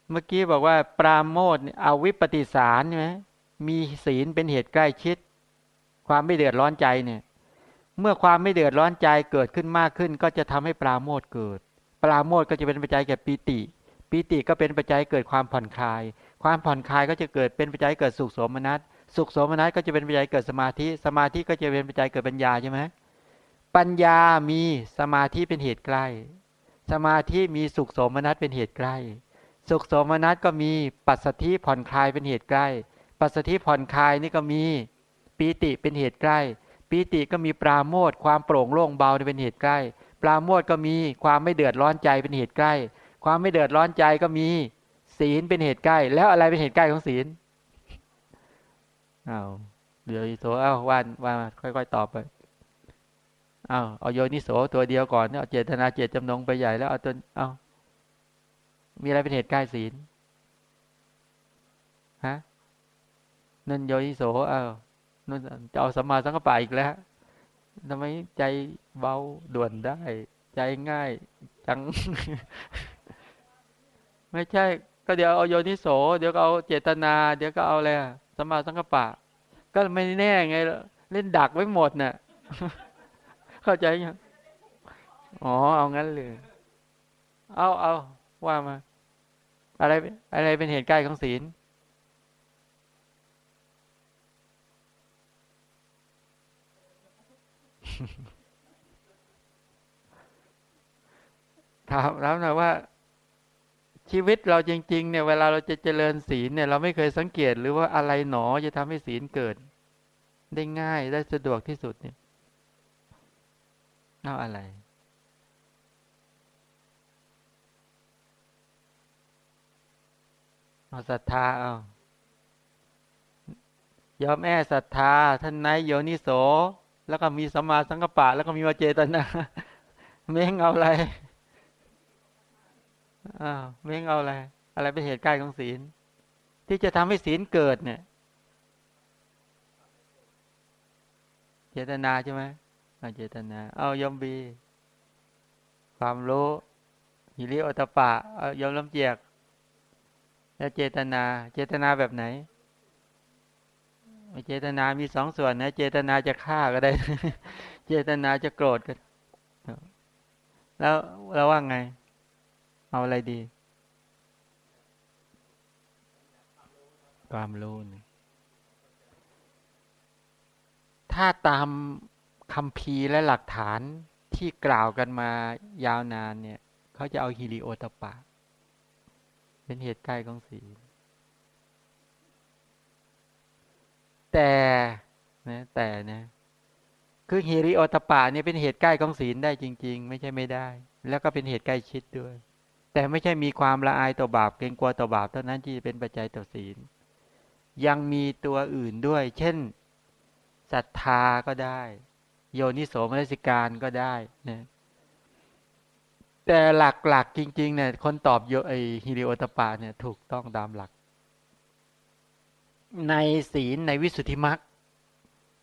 เมื่อกี้บอกว่า ปราโมทเอาวิปฏิสารใช่ไหม มีศีลเป็นเหตุใกล้ชิด ความไม่เดือดร้อนใจเนี่ย เมื่อความไม่เดือดร้อนใจเกิดขึ้นมากขึ้น ก็จะทำให้ปราโมทเกิด ปราโมทก็จะเป็นปัจจัยแก่ปีติ ปีติก็เป็นปัจจัยเกิดความผ่อนคลาย ความผ่อนคลายก็จะเกิดเป็นปัจจัยเกิดสุขสมนัตสุขสมนัตก็จะเป็นปัจจัยเกิดสมาธิ สมาธิก็จะเป็นปัจจัยเกิดปัญญาใช่ไหมปัญญามีสมาธิเป็นเหตุใกล้ สมาธิมีสุขสมนัสเป็นเหตุใกล้ สุขสมนัสก็มีปัสสธิผ่อนคลายเป็นเหตุใกล้ ปัสสธิผ่อนคลายนี่ก็มีปีติเป็นเหตุใกล้ ปีติก็มีปราโมทความโปร่งโล่งเบาเป็นเหตุใกล้ ปราโมทก็มีความไม่เดือดร้อนใจเป็นเหตุใกล้ ความไม่เดือดร้อนใจก็มี ศีลเป็นเหตุใกล้ แล้วอะไรเป็นเหตุใกล้ของศีลเอาเดี๋ยวโสเอาวันวันค่อยๆตอบไปเอาเอาโยนิโสตัวเดียวก่อนเอาเจตนาเจตจำนงไปใหญ่แล้วเอาตัวเอามีอะไรเป็นเหตุใกล้ศีลฮะ นั่นโยนิโสเอานั่นจะเอาสมาสังกปะอีกแล้วทำไมใจเบาด่วนได้ ใจง่ายจัง ไม่ใช่ ก็เดี๋ยวเอาโยนิโส เดี๋ยวก็เอาเจตนา เดี๋ยวก็เอาอะไรสมาสังกปะ ก็ไม่แน่ไงเล่นดักไว้หมดน่ะ เข้าใจยังอ๋อ เอางั้นเลย เอาเอาว่ามา อะไร อะไรเป็นเหตุใกล้ของศีล ถามแล้วนะว่า ชีวิตเราจริง ๆ เนี่ย เวลาเราจะเจริญศีลเนี่ย เราไม่เคยสังเกตหรือว่าอะไรหนอจะทำให้ศีลเกิด ได้ง่ายได้สะดวกที่สุดเนี่ยเอาอะไรเอาศรัทธาเอายอมแอ่ศรัทธาท่านนายโยนิโส แล้วก็มีสมาสังกปะ แล้วก็มีวาเจตนาเม้งเอาอะไรอ้าวเม้งเอาอะไร อะไรเป็นเหตุใกล้ของศีล ที่จะทำให้ศีลเกิดเนี่ย เจตนาใช่ไหมเจตนา เอายมบี ความรู้หิริโอตปะ เอายมลำเจียก แล้วเจตนา เจตนาแบบไหน เจตนามีสองส่วนนะ เจตนาจะฆ่าก็ได้ เจตนาจะโกรธก็ แล้วเราว่าไง เอาอะไรดี ความรู้นะถ้าตามคำพีและหลักฐานที่กล่าวกันมายาวนานเนี่ย เขาจะเอาฮิริโอตปะ เป็นเหตุใกล้ของศีล แต่นะแต่นะคือฮิริโอตปะเนี่ยเป็นเหตุใกล้ของศีลได้จริง ๆ ไม่ใช่ไม่ได้ แล้วก็เป็นเหตุใกล้ชิดด้วย แต่ไม่ใช่มีความละอายต่อบาปเกรงกลัวต่อบาปเท่านั้นที่เป็นปัจจัยต่อศีล ยังมีตัวอื่นด้วย เช่นศรัทธาก็ได้ โยนิโสมนสิการก็ได้นะแต่หลักๆจริงๆเนี่ยคนตอบโยไอฮิริโอตปาเนี่ยถูกต้องตามหลัก ในศีลในวิสุทธิมรรค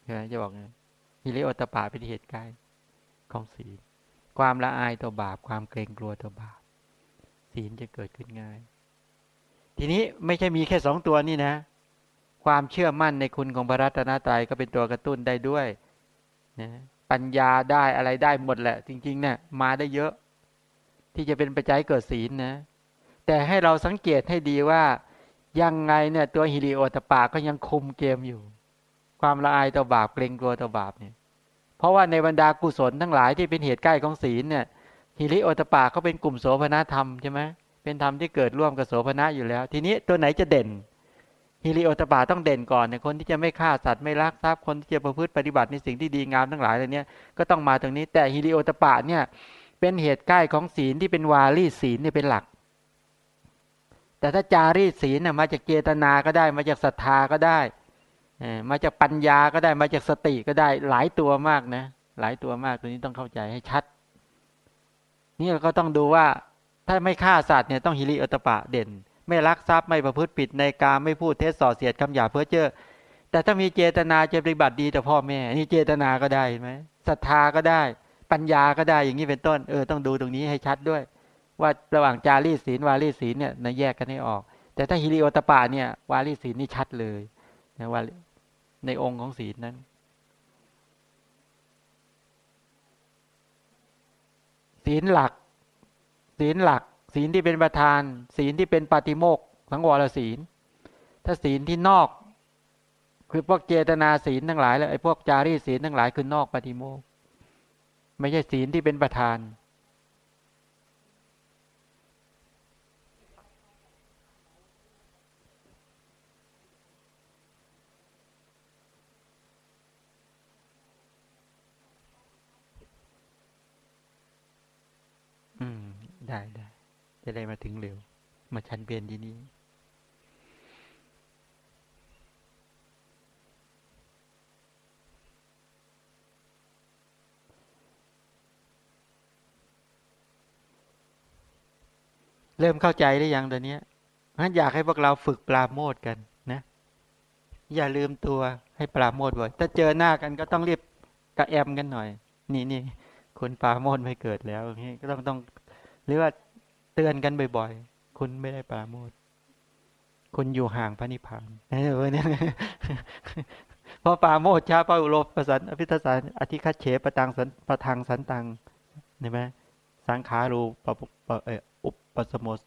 ใช่ไหมจะบอกไงฮิริโอตปาเป็นเหตุใกล้ของศีล ความละอายต่อบาป ความเกรงกลัวต่อบาป ศีลจะเกิดขึ้นง่าย ทีนี้ไม่ใช่มีแค่สองตัวนี่นะ ความเชื่อมั่นในคุณของพระรัตนตรัยก็เป็นตัวกระตุ้นได้ด้วยนะปัญญาได้อะไรได้หมดแหละ จริงๆเนะี่ยมาได้เยอะ ที่จะเป็นปัจจัยเกิดศีลนะ แต่ให้เราสังเกตให้ดีว่า ยังไงเนี่ย ตัวฮิริโอตปาก็ยังคุมเกมอยู่ ความละอายต่อบาปเกรงกลัวต่อบาปเนี่ย เพราะว่าในบรรดากุศลทั้งหลายที่เป็นเหตุใกล้ของศีลเนี่ยฮิริโอตปาเขาเป็นกลุ่มโสภณธรรมใช่ไหมเป็นธรรมที่เกิดร่วมกับโสภณะอยู่แล้ว ทีนี้ตัวไหนจะเด่นฮิริโอตปาต้องเด่นก่อนเนี่ยคนที่จะไม่ฆ่าสัตว์ไม่ลักทรัพย์คนที่จะประพฤติปฏิบัติในสิ่งที่ดีงามทั้งหลายเหล่านี้ก็ต้องมาตรงนี้ แต่ฮิริโอตปาเนี่ยเป็นเหตุใกล้ของศีลที่เป็นวาลีศีลเนี่ยเป็นหลัก แต่ถ้าจารีตศีลน่ยมาจากเจตนาก็ได้ มาจากศรัทธาก็ได้มาจากปัญญาก็ได้มาจากสติก็ได้หลายตัวมากนะ หลายตัวมากตัวนี้ต้องเข้าใจให้ชัด นี่เราก็ต้องดูว่าถ้าไม่ฆ่าสัตว์เนี่ยต้องฮิริโอตปะเด่น ไม่รักทรัพย์ไม่ประพฤติผิดในการไม่พูดเท็จส่อเสียดคำหยาเพ้อเจ้อแต่ถ้ามีเจตนาจะปฏิบัติดีต่อพ่อแม่ นี่เจตนาก็ได้ไหมศรัทธาก็ได้ ปัญญาก็ได้อย่างนี้เป็นต้น เออต้องดูตรงนี้ให้ชัดด้วย ว่าระหว่างจารีศีลวารีศีลเนี่ยนะแยกกันให้ออก แต่ถ้าฮิริโอตปาเนี่ย วารีศีลนี่ชัดเลยนะว่าในองค์ของศีลนั้น ศีลหลัก ศีลหลัก ศีลที่เป็นประธาน ศีลที่เป็นปฏิโมกสังวรศีล ถ้าศีลที่นอก คือพวกเจตนาศีลทั้งหลายแล้วไอ้พวกจารีศีลทั้งหลายคือนอกปฏิโมกไม่ใช่ศีลที่เป็นประธาน จะ ได้มาถึงเร็ว มาชั้นเบียนที่นี้ เริ่มเข้าใจได้ยังตอนนี้งั้นอยากให้พวกเราฝึกปราโมทกันนะ อย่าลืมตัวให้ปราโมทบ่อยถ้าเจอหน้ากันก็ต้องรีบกระแอมกันหน่อย นี่นี่คุณปราโมทไม่เกิดแล้วนี้ก็ต้องต้องหรือว่า เตือนกันบ่อยๆ คุณไม่ได้ปราโมทคุณอยู่ห่างพระนิพพานเออเนี่ยเพราะปราโมทชาปาอุโลปสันอภิทสารอธิคัตเฉปตังสันประทังสันตังเห็นไหมสังขารูปปเอออุปสมส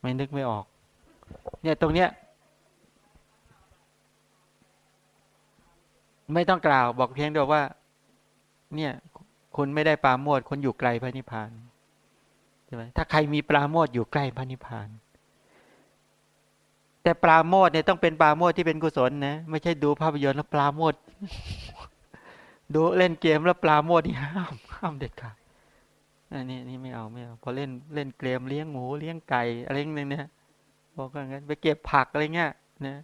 ไม่นึกไม่ออก เนี่ยตรงเนี้ย ไม่ต้องกล่าวบอกเพียงเดียวว่า เนี่ย คุณไม่ได้ปราโมทคุณอยู่ไกลพระนิพพานใช่ไหมถ้าใครมีปราโมทอยู่ใกล้พระนิพพาน แต่ปราโมทเนี่ยต้องเป็นปราโมทที่เป็นกุศลนะไม่ใช่ดูภาพยนตร์แล้วปราโมทดูเล่นเกมแล้วปราโมทนี่ห้ามห้ามเด็ดขาดอันนี้นี่ไม่เอาไม่เอาพอเล่นเล่นเกมเลี้ยงหมูเลี้ยงไก่อะไรอย่างเงี้ยบอกว่างั้นไปเก็บผักอะไรเงี้ยนะ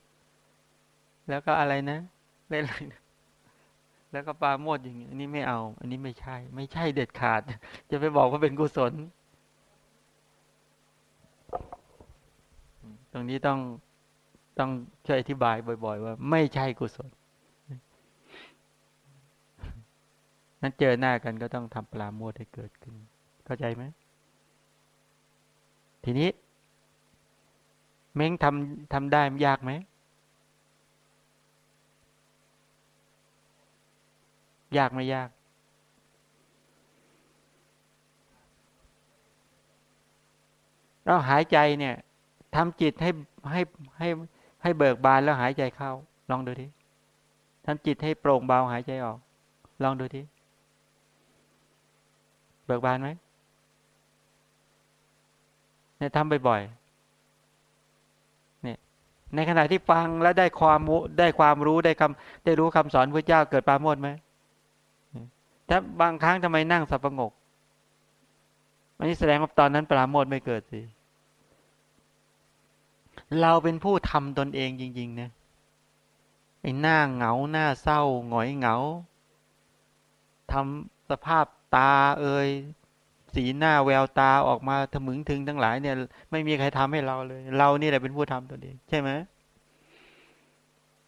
แล้วก็อะไรนะ เล่นอะไร แล้วก็ปาโมดอย่างนี้อันนี้ไม่เอา อันนี้ไม่ใช่ ไม่ใช่เด็ดขาด จะไปบอกว่าเป็นกุศล ตรงนี้ต้องต้องช่วยอธิบายบ่อย ๆ ว่า ไม่ใช่กุศลนั้นเจอหน้ากันก็ต้องทำปราโมทให้เกิดขึ้น เข้าใจไหมทีนี้ เม้งทำทำได้ยากไหม ยากไม่ยาก เราหายใจเนี่ยทำจิตให้ให้ให้ให้เบิกบานแล้วหายใจเข้า ลองดูทีทำจิตให้โปร่งเบาหายใจออก ลองดูทีเบิกบานไหมเนี่ยทำบ่อยๆเนี่ยในขณะที่ฟังแล้วได้ความได้ความรู้ได้คำได้รู้คำสอนพระเจ้าเกิดปาโมดไหม ถ้าบางครั้งทำไมนั่งสับประงกอันนี้แสดงว่าตอนนั้นปราโมทไม่เกิดสิ เราเป็นผู้ทำตนเองจริง ๆ นะไอ้หน้าเหงาหน้าเศร้าหงอยเหงาทำสภาพตาเอ่ยสีหน้าแววตาออกมาถมึงถึงทั้งหลายเนี่ย ไม่มีใครทำให้เราเลย เรานี่แหละเป็นผู้ทำตัวเอง ใช่ไหม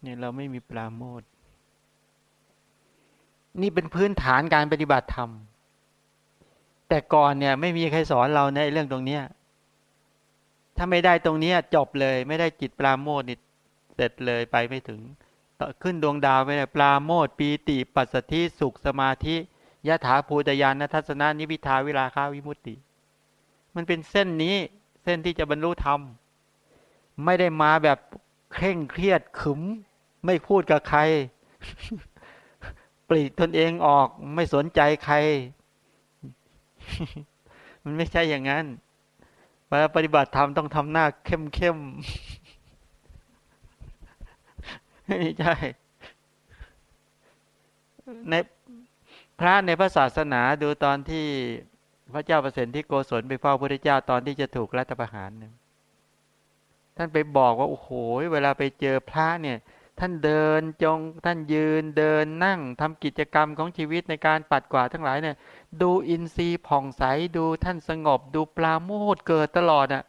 เนี่ยเราไม่มีปราโมท นี่เป็นพื้นฐานการปฏิบัติธรรม แต่ก่อนเนี่ยไม่มีใครสอนเราในเรื่องตรงเนี้ยถ้าไม่ได้ตรงเนี้ยจบเลย ไม่ได้จิตปราโมทนี่เสร็จเลยไปไม่ถึงต่อขึ้นดวงดาวไม่ได้ปราโมทปีติ ปัสสธิสุขสมาธิยะถาภูตยานทัศนานิพิทาวิราคาวิมุตติ มันเป็นเส้นนี้เส้นที่จะบรรลุธรรม ไม่ได้มาแบบเคร่งเครียดขึม ไม่พูดกับใคร ปลีกตนเองออกไม่สนใจใคร มันไม่ใช่อย่างนั้นเวลาปฏิบัติธรรมต้องทำหน้าเข้มเข้มไม่ใช่ ในพระในพระศาสนาดูตอนที่พระเจ้าประสิทธิโกศลไปเฝ้าพระพุทธเจ้าตอนที่จะถูกรัฐประหารท่านไปบอกว่า โอ้โห เวลาไปเจอพระเนี่ย ท่านเดินจงท่านยืนเดินนั่งทำกิจกรรมของชีวิตในการปัดกวาดทั้งหลายเนี่ย ดูอินทรีย์ผ่องใสดูท่านสงบ ดูปลาโมดเกิดตลอดอะ่ะ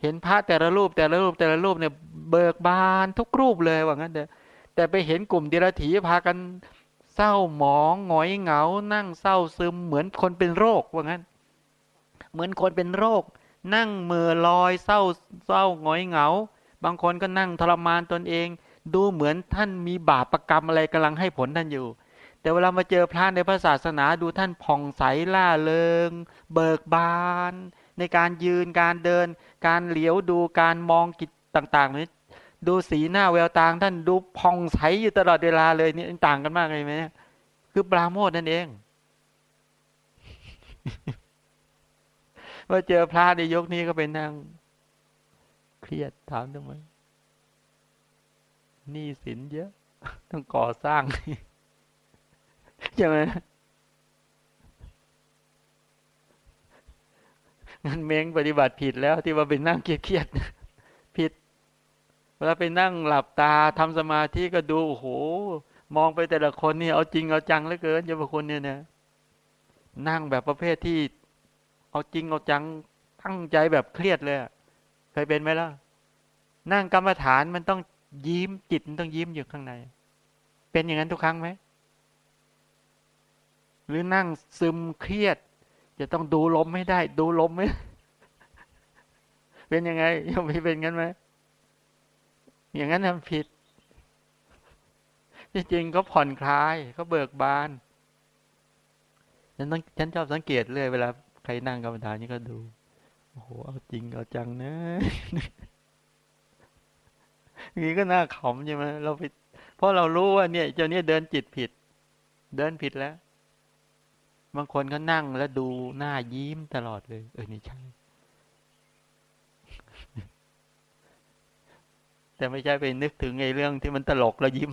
เห็นพระแต่ละรูปแต่ละรูปแต่ละรูปเนี่ยเบิกบานทุกรูปเลยว่างั้นเด้อแต่ไปเห็นกลุ่มเดรัจฉีพากันเศร้าหมองหงอยเหงา นั่งเศร้าซึมเหมือนคนเป็นโรคว่างั้น เหมือนคนเป็นโรค นั่งเมื่อลอยเศร้าเศร้าหงอยเหงา บางคนก็นั่งทรมานตนเอง ดูเหมือนท่านมีบาปรกรรมอะไรกำลังให้ผลท่านอยู่ แต่เวลามาเจอพระในพระศาสนาดูท่านผ่องใสล่าเริง เบิกบาน ในการยืนการเดิน การเหลียวดูการมองกิจต่างๆนี้ดูสีหน้าแววตาท่านดูพองใสอยู่ตลอดเวลาเลยนี่ต่างกันมากเลยไหมคือปราโมทนั่นเองว่าเจอพระในยกนี้ก็เป็นนั่งเครียดถามทำไม หนี้สินเยอะ ต้องก่อสร้างใช่ไหมงั้นเม้งปฏิบัติผิดแล้วที่ว่าไปนั่งเครียดๆผิด เวลาไปนั่งหลับตาทำสมาธิก็ดูโอ้โหมองไปแต่ละคนนี่เอาจริงเอาจังเหลือเกินเจ้าพระคุณเนี่ยนะนั่งแบบประเภทที่ เอาจริงเอาจังตั้งใจแบบเครียดเลยเคยเป็นไหมล่ะ นั่งกรรมฐานมันต้อง ยิ้มจิตมันต้องยิ้มอยู่ข้างใน เป็นอย่างนั้นทุกครั้งไหม หรือนั่งซึมเครียด จะต้องดูลมไม่ได้ ดูลมไหมเป็นยังไงยังไม่เป็นงั้นไหมอย่างนั้นทำผิดจริงๆก็ผ่อนคลายเขาเบิกบานฉันต้องฉันชอบสังเกตเลยเวลาใครนั่งกรรมฐานนี่ก็ดูโอ้โหเอาจริงเอาจังนะ นี่ก็น่าขำใช่ไหมเราไปเพราะเรารู้ว่าเนี่ยเจ้าเนี้เดินจิตผิด เดินผิดแล้ว บางคนก็นั่งแล้วดูหน้ายิ้มตลอดเลย เออนี่ใช่ แต่ไม่ใช่ไปนึกถึงไอ้เรื่องที่มันตลกแล้วยิ้ม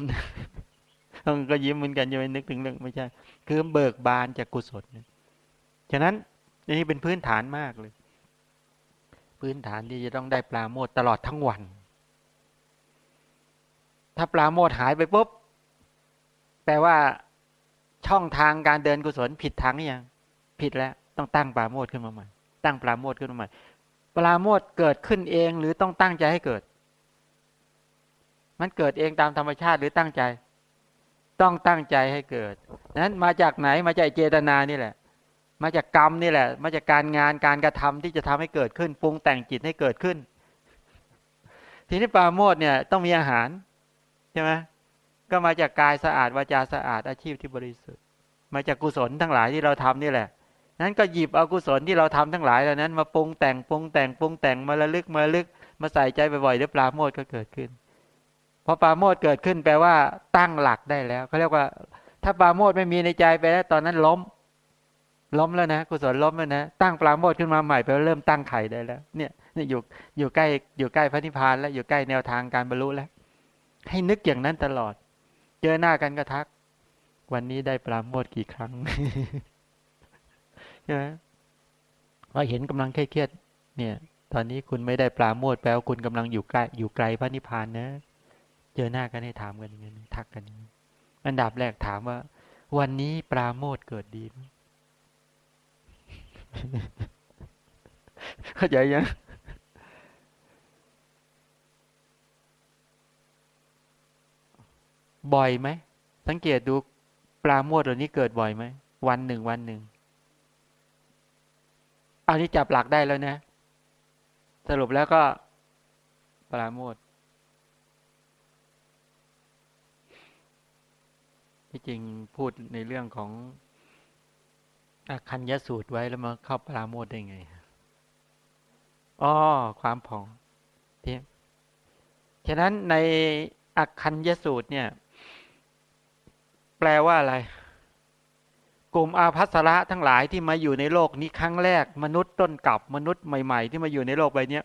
ต้องก็ยิ้มเหมือนกันจะไปนึกถึงเรื่องไม่ใช่ คือเบิกบานจากกุศลฉะนั้นนี่เป็นพื้นฐานมากเลย พื้นฐานที่จะต้องได้ปลาโมดตลอดทั้งวัน ถ้าปลาโมดหายไปปุ๊บ แปลว่าช่องทางการเดินกุศลผิดทางยังผิดแล้วต้องตั้งปลาโมดขึ้นมาใหม่ตั้งปลาโมดขึ้นมาใหม่ปลาโมดเกิดขึ้นเองหรือต้องตั้งใจให้เกิด มันเกิดเองตามธรรมชาติหรือตั้งใจ ต้องตั้งใจให้เกิดนั้นมาจากไหนมาจากเจตนานี่แหละ มาจากกรรมนี่แหละ มาจากการงานการกระทำที่จะทำให้เกิดขึ้นปรุงแต่งจิตให้เกิดขึ้น ทีนี้ปาโมดเนี่ยต้องมีอาหาร ใช่ไหมก็มาจากกายสะอาดวาจาสะอาดอาชีพที่บริสุทธิ์ มาจากกุศลทั้งหลายที่เราทำนี่แหละนั้นก็หยิบเอากุศลที่เราทำทั้งหลายเหล่านั้น มาปรุงแต่งปรุงแต่งปรุงแต่งมาระลึกมาลึก มาใส่ใจบ่อยๆเดี๋ยวปลาโมดก็เกิดขึ้นพอปาโมดเกิดขึ้นแปลว่าตั้งหลักได้แล้วเขาเรียกว่า ถ้าปาโมดไม่มีในใจไปแล้วตอนนั้นล้ม ล้มแล้วนะกุศลล้มแล้วนะตั้งปราโมดขึ้นมาใหม่แปลว่าเริ่มตั้งไข่ได้แล้ว เนี่ยนี่อยู่อยู่ใกล้อยู่ใกล้พระนิพพานแล้วอยู่ใกล้แนวทางการบรรลุแล้ว ให้นึกอย่างนั้นตลอด เจอหน้ากันก็ทัก วันนี้ได้ปราโมดกี่ครั้งใช่ไหมว่าเห็นกำลังเครียดเนี่ย ตอนนี้คุณไม่ได้ปราโมดแปลว่าคุณกำลังอยู่ใกล้อยู่ไกลพระนิพพานนะเจอหน้ากันให้ถามกันอย่างนี้ทักกันอย่างนี้อันดับแรกถามว่า วันนี้ปราโมทเกิดดีไหมเข้าใจยัง บ่อยไหม สังเกตดูปราโมทเหล่านี้เกิดบ่อยไหม วันหนึ่งวันหนึ่งเอันนี้จับหลักได้แล้วนะ สรุปแล้วก็ปราโมทที่จริงพูดในเรื่องของอคัญยสูตรไว้แล้วมาเข้าปราโมทได้ไง อ๋อ ความผ่องเทียฉะนั้นในอคัญยสูตรเนี่ย ลว่าอะไร กลุ่มอาภัสระทั้งหลายที่มาอยู่ในโลกนี้ครั้งแรก มนุษย์ต้นกับมนุษย์ใหม่ ๆ ที่มาอยู่ในโลกใบนี้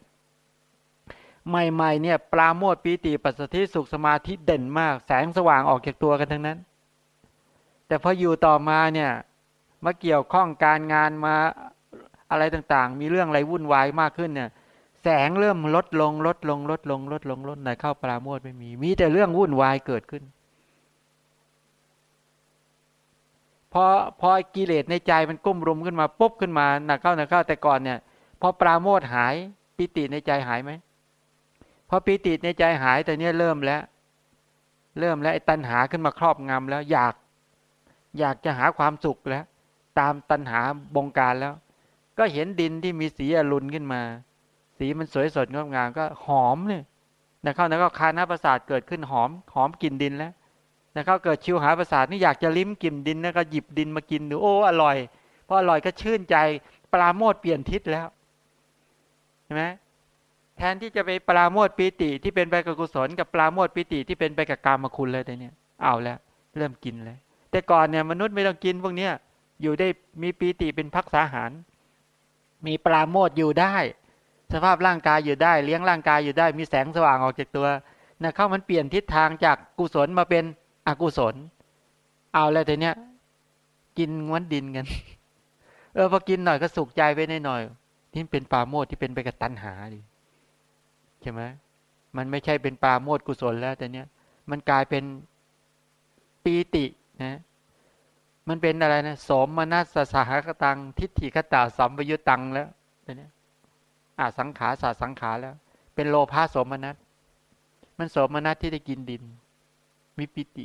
ใหม่ๆเนี่ยปราโมทปีติปัสสติสุขสมาธิเด่นมาก แสงสว่างออกจากตัวกันทั้งนั้น แต่พออยู่ต่อมาเนี่ยมาเกี่ยวข้องการงานมาอะไรต่างๆ มีเรื่องอะไรวุ่นวายมากขึ้นเนี่ย แสงเริ่มลดลงลดลงลดลงลดลงลดไหนเข้าปราโมทไม่มี มีแต่เรื่องวุ่นวายเกิดขึ้น พอพอกิเลสในใจมันก้มรุมขึ้นมาปุ๊บขึ้นมาหนักเข้าหนักเข้าแต่ก่อนเนี่ยพอปราโมทหายปิติในใจหายไหมพอปิติในใจหายแต่เนี้ยเริ่มแล้ว เริ่มแล้วไอ้ตัณหาขึ้นมาครอบงำแล้วอยาก อยากจะหาความสุขแล้ว ตามตัณหาบงการแล้ว ก็เห็นดินที่มีสีอรุณขึ้นมา สีมันสวยสดงดงามก็หอมเนี่ยนะเข้าแล้วก็คานาประสาทเกิดขึ้นหอมหอมกลิ่นดินแล้ว นะเขาเกิดชิวหาประสาทนี่อยากจะลิ้มกลิ่นดินแล้วก็หยิบดินมากินดูโอ้อร่อยพออร่อยก็ชื่นใจ ปราโมทเปลี่ยนทิศแล้วใช่ไหมแทนที่จะไปปราโมทปีติที่เป็นไปกับกุศลกับปราโมทปีติที่เป็นไปกับกามคุณเลยแต่เนี้ยเอาแล้วเริ่มกินแล้วแต่ก่อนเนี่ยมนุษย์ไม่ต้องกินพวกเนี้ยอยู่ได้มีปีติเป็นพักษาหาร มีปราโมทอยู่ได้ สภาพร่างกายอยู่ได้ เลี้ยงร่างกายอยู่ได้ มีแสงสว่างออกจากตัวนะเข้ามันเปลี่ยนทิศทางจากกุศลมาเป็น อกุศล เอาแล้วแต่เนี้ยกินงวนดินกัน เออพอกินหน่อยก็สุขใจไปหน่อยทีที่เป็นปาโมดที่เป็นไปกับตัณหาดิใช่ไหมมันไม่ใช่เป็นปาโมดกุศลแล้วแต่เนี้ยมันกลายเป็นปีตินะ มันเป็นอะไรนะสมมนัสสหกตัง ทิฏฐิคตาสัมปยุตังแล้วแต่เนี้ยอาสังขาสาสังขาแล้ว เป็นโลภะสมนัสมันสมนัสที่ได้กินดิน มีปิติ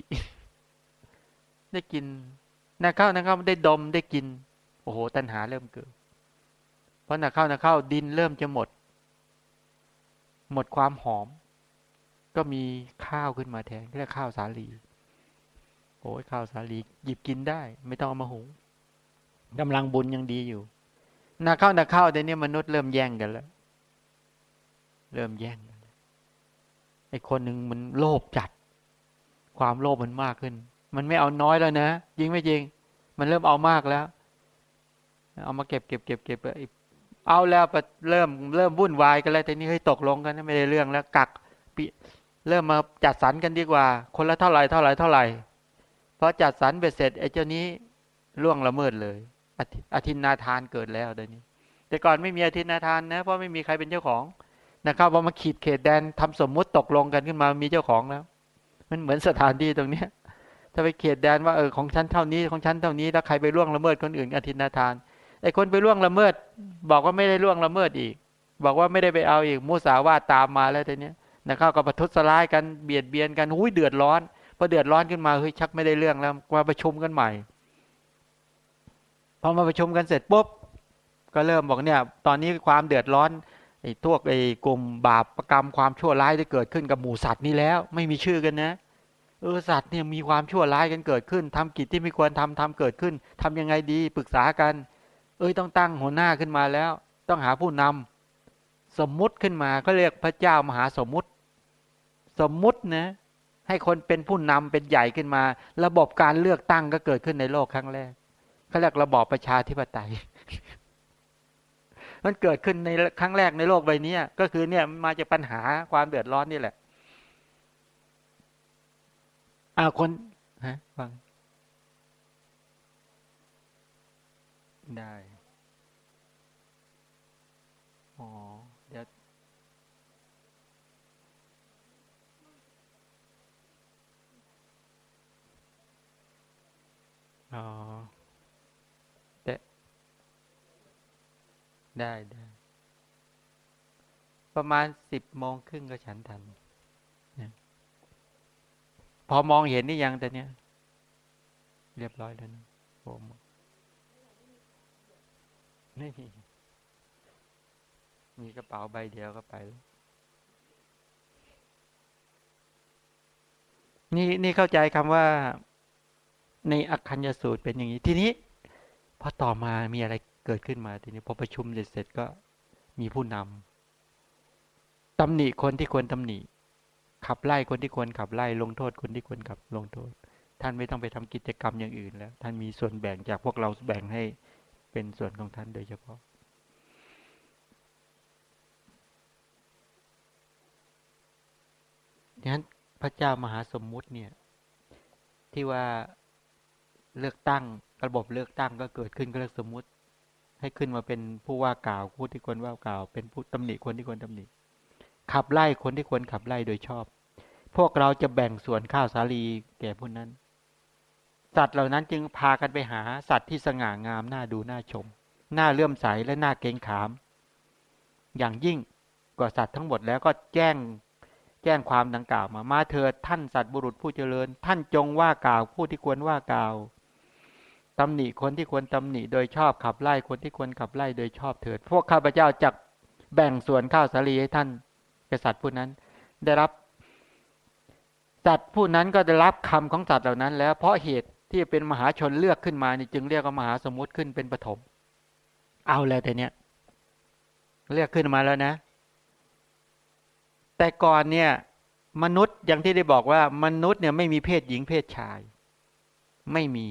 ได้กินนะเข้าวนะเข้าวได้ดมได้กิน โอ้โห ตัณหาเริ่มเกิด เพราะนะเข้าวนะเข้าวดินเริ่มจะหมด หมดความหอม ก็มีข้าวขึ้นมาแทนเรียกข้าวสาลีโอ้ยข้าวสาลีหยิบกินได้ ไม่ต้องเอามาหุงกำลังบุญยังดีอยู่นาข้าวนาข้าวแต่เนี้ยมนุษย์เริ่มแย่งกันแล้ว เริ่มแย่งไอ้คนหนึ่งมันโลภจัด ความโลภมันมากขึ้น มันไม่เอาน้อยแล้วนะจริงไม่จริง มันเริ่มเอามากแล้ว เอามาเก็บเก็บเก็บเก็บเอาแล้วเริ่มเริ่มวุ่นวายกันแล้วแต่นี้ให้ตกลงกันไม่ได้เรื่องแล้วกักปีเริ่มมาจัดสรรกันดีกว่า คนละเท่าไหร่เท่าไหร่เท่าไหร่พอจัดสรรเบ็ดเสร็จไอ้เจ้านี้ล่วงละเมิดเลยอธินาทานเกิดแล้วเดี๋ยวนี้ แต่ก่อนไม่มีอธินาทานนะเพราะไม่มีใครเป็นเจ้าของนะครับพอมาขีดเขตแดนทำสมมุติตกลงกันขึ้นมามีเจ้าของแล้ว มันเหมือนสถานที่ตรงเนี้ยถ้าไปเขตแดนว่าเออของฉันเท่านี้ของฉันเท่านี้แล้วใครไปล่วงละเมิดคนอื่นอธินาทานไอ้คนไปล่วงละเมิด บอกว่าไม่ได้ล่วงละเมิดอีก บอกว่าไม่ได้ไปเอาอีกมุสาวาตามมาแล้วทีเนี้ยนะครับก็ประทุษร้ายกันเบียดเบียนกันหุ้ยเดือดร้อนพอเดือดร้อนขึ้นมาเฮ้ยชักไม่ได้เรื่องแล้วมาประชุมกันใหม่พอมาประชุมกันเสร็จปุ๊บก็เริ่มบอกเนี่ย ตอนนี้ความเดือดร้อนไอ้ทวกไอ้กลุ่มบาปประกรรมความชั่วร้ายที่เกิดขึ้นกับหมู่สัตว์นี้แล้ว ไม่มีชื่อกันนะ เออสัตว์เนี่ยมีความชั่วร้ายกันเกิดขึ้นทำกิจที่ไม่ควรทำทำเกิดขึ้นทำยังไงดีปรึกษากัน เอ้ยต้องตั้งหัวหน้าขึ้นมาแล้ว ต้องหาผู้นำสมมุติขึ้นมาก็เรียกพระเจ้ามหาสมมุติ สมมุตินะให้คนเป็นผู้นำเป็นใหญ่ขึ้นมา ระบบการเลือกตั้งก็เกิดขึ้นในโลกครั้งแรกเขาเรียกระบอบประชาธิปไตย มันเกิดขึ้นในครั้งแรกในโลกใบนี้ก็คือเนี่ยมาจากปัญหาความเดือดร้อนนี่แหละ อาคนฮะฟัง ได้ อ๋อ เดี๋ยว อ๋อได้ได้ได้ ประมาณสิบโมงครึ่งก็ฉันทัน อมองเห็นนี่ยังแต่เนี้ยเรียบร้อยแล้วนะผมนี่มีกระเป๋าใบเดียวก็ไปแล้วนี่นี่เข้าใจคำว่าในอักัญญสูตรเป็นอย่างนี้ ทีนี้พอต่อมามีอะไรเกิดขึ้นมาทีนี้พอประชุมเสร็จก็มีผู้นำตำหนิคนที่ควรตำหนิ ขับไล่คนที่ควรขับไล่ลงโทษคนที่ควรขับลงโทษ ท่านไม่ต้องไปทำกิจกรรมอย่างอื่นแล้ว ท่านมีส่วนแบ่งจากพวกเราแบ่งให้เป็นส่วนของท่านโดยเฉพาะ ดังนั้นพระเจ้ามหาสมมุติเนี่ย ที่ว่าเลือกตั้งระบบเลือกตั้งก็เกิดขึ้นก็เลือกสมมุติ ให้ขึ้นมาเป็นผู้ว่ากล่าวผู้ที่ควรว่ากล่าว เป็นผู้ตำหนิคนที่ควรตำหนิ ขับไล่คนที่ควรขับไล่โดยชอบ พวกเราจะแบ่งส่วนข้าวสาลีแก่ผู้นั้น สัตว์เหล่านั้นจึงพากันไปหาสัตว์ที่สง่างามน่าดูน่าชม น่าเลื่อมใสและน่าเกรงขาม อย่างยิ่งกว่าสัตว์ทั้งหมดแล้วก็แจ้งแจ้งความดังกล่าวมา มาเถิดท่านสัตว์บุรุษผู้เจริญ ท่านจงว่ากล่าวผู้ที่ควรว่ากล่าวตำหนิคนที่ควรตำหนิโดยชอบขับไล่คนที่ควรขับไล่โดยชอบเถิด พวกข้าพเจ้าจักแบ่งส่วนข้าวสาลีให้ท่าน กษัตริย์ผู้นั้น ได้รับสัตว์ผู้นั้นก็ได้รับคำของสัตว์เหล่านั้น แล้วเพราะเหตุที่เป็นมหาชนเลือกขึ้นมานี่จึงเรียกว่ามหาสมุติขึ้นเป็นปฐมเอาแล้วแต่เนี้ยเรียกขึ้นมาแล้วนะ แต่ก่อนเนี่ย มนุษย์อย่างที่ได้บอกว่ามนุษย์เนี่ยไม่มีเพศหญิงเพศชาย ไม่มี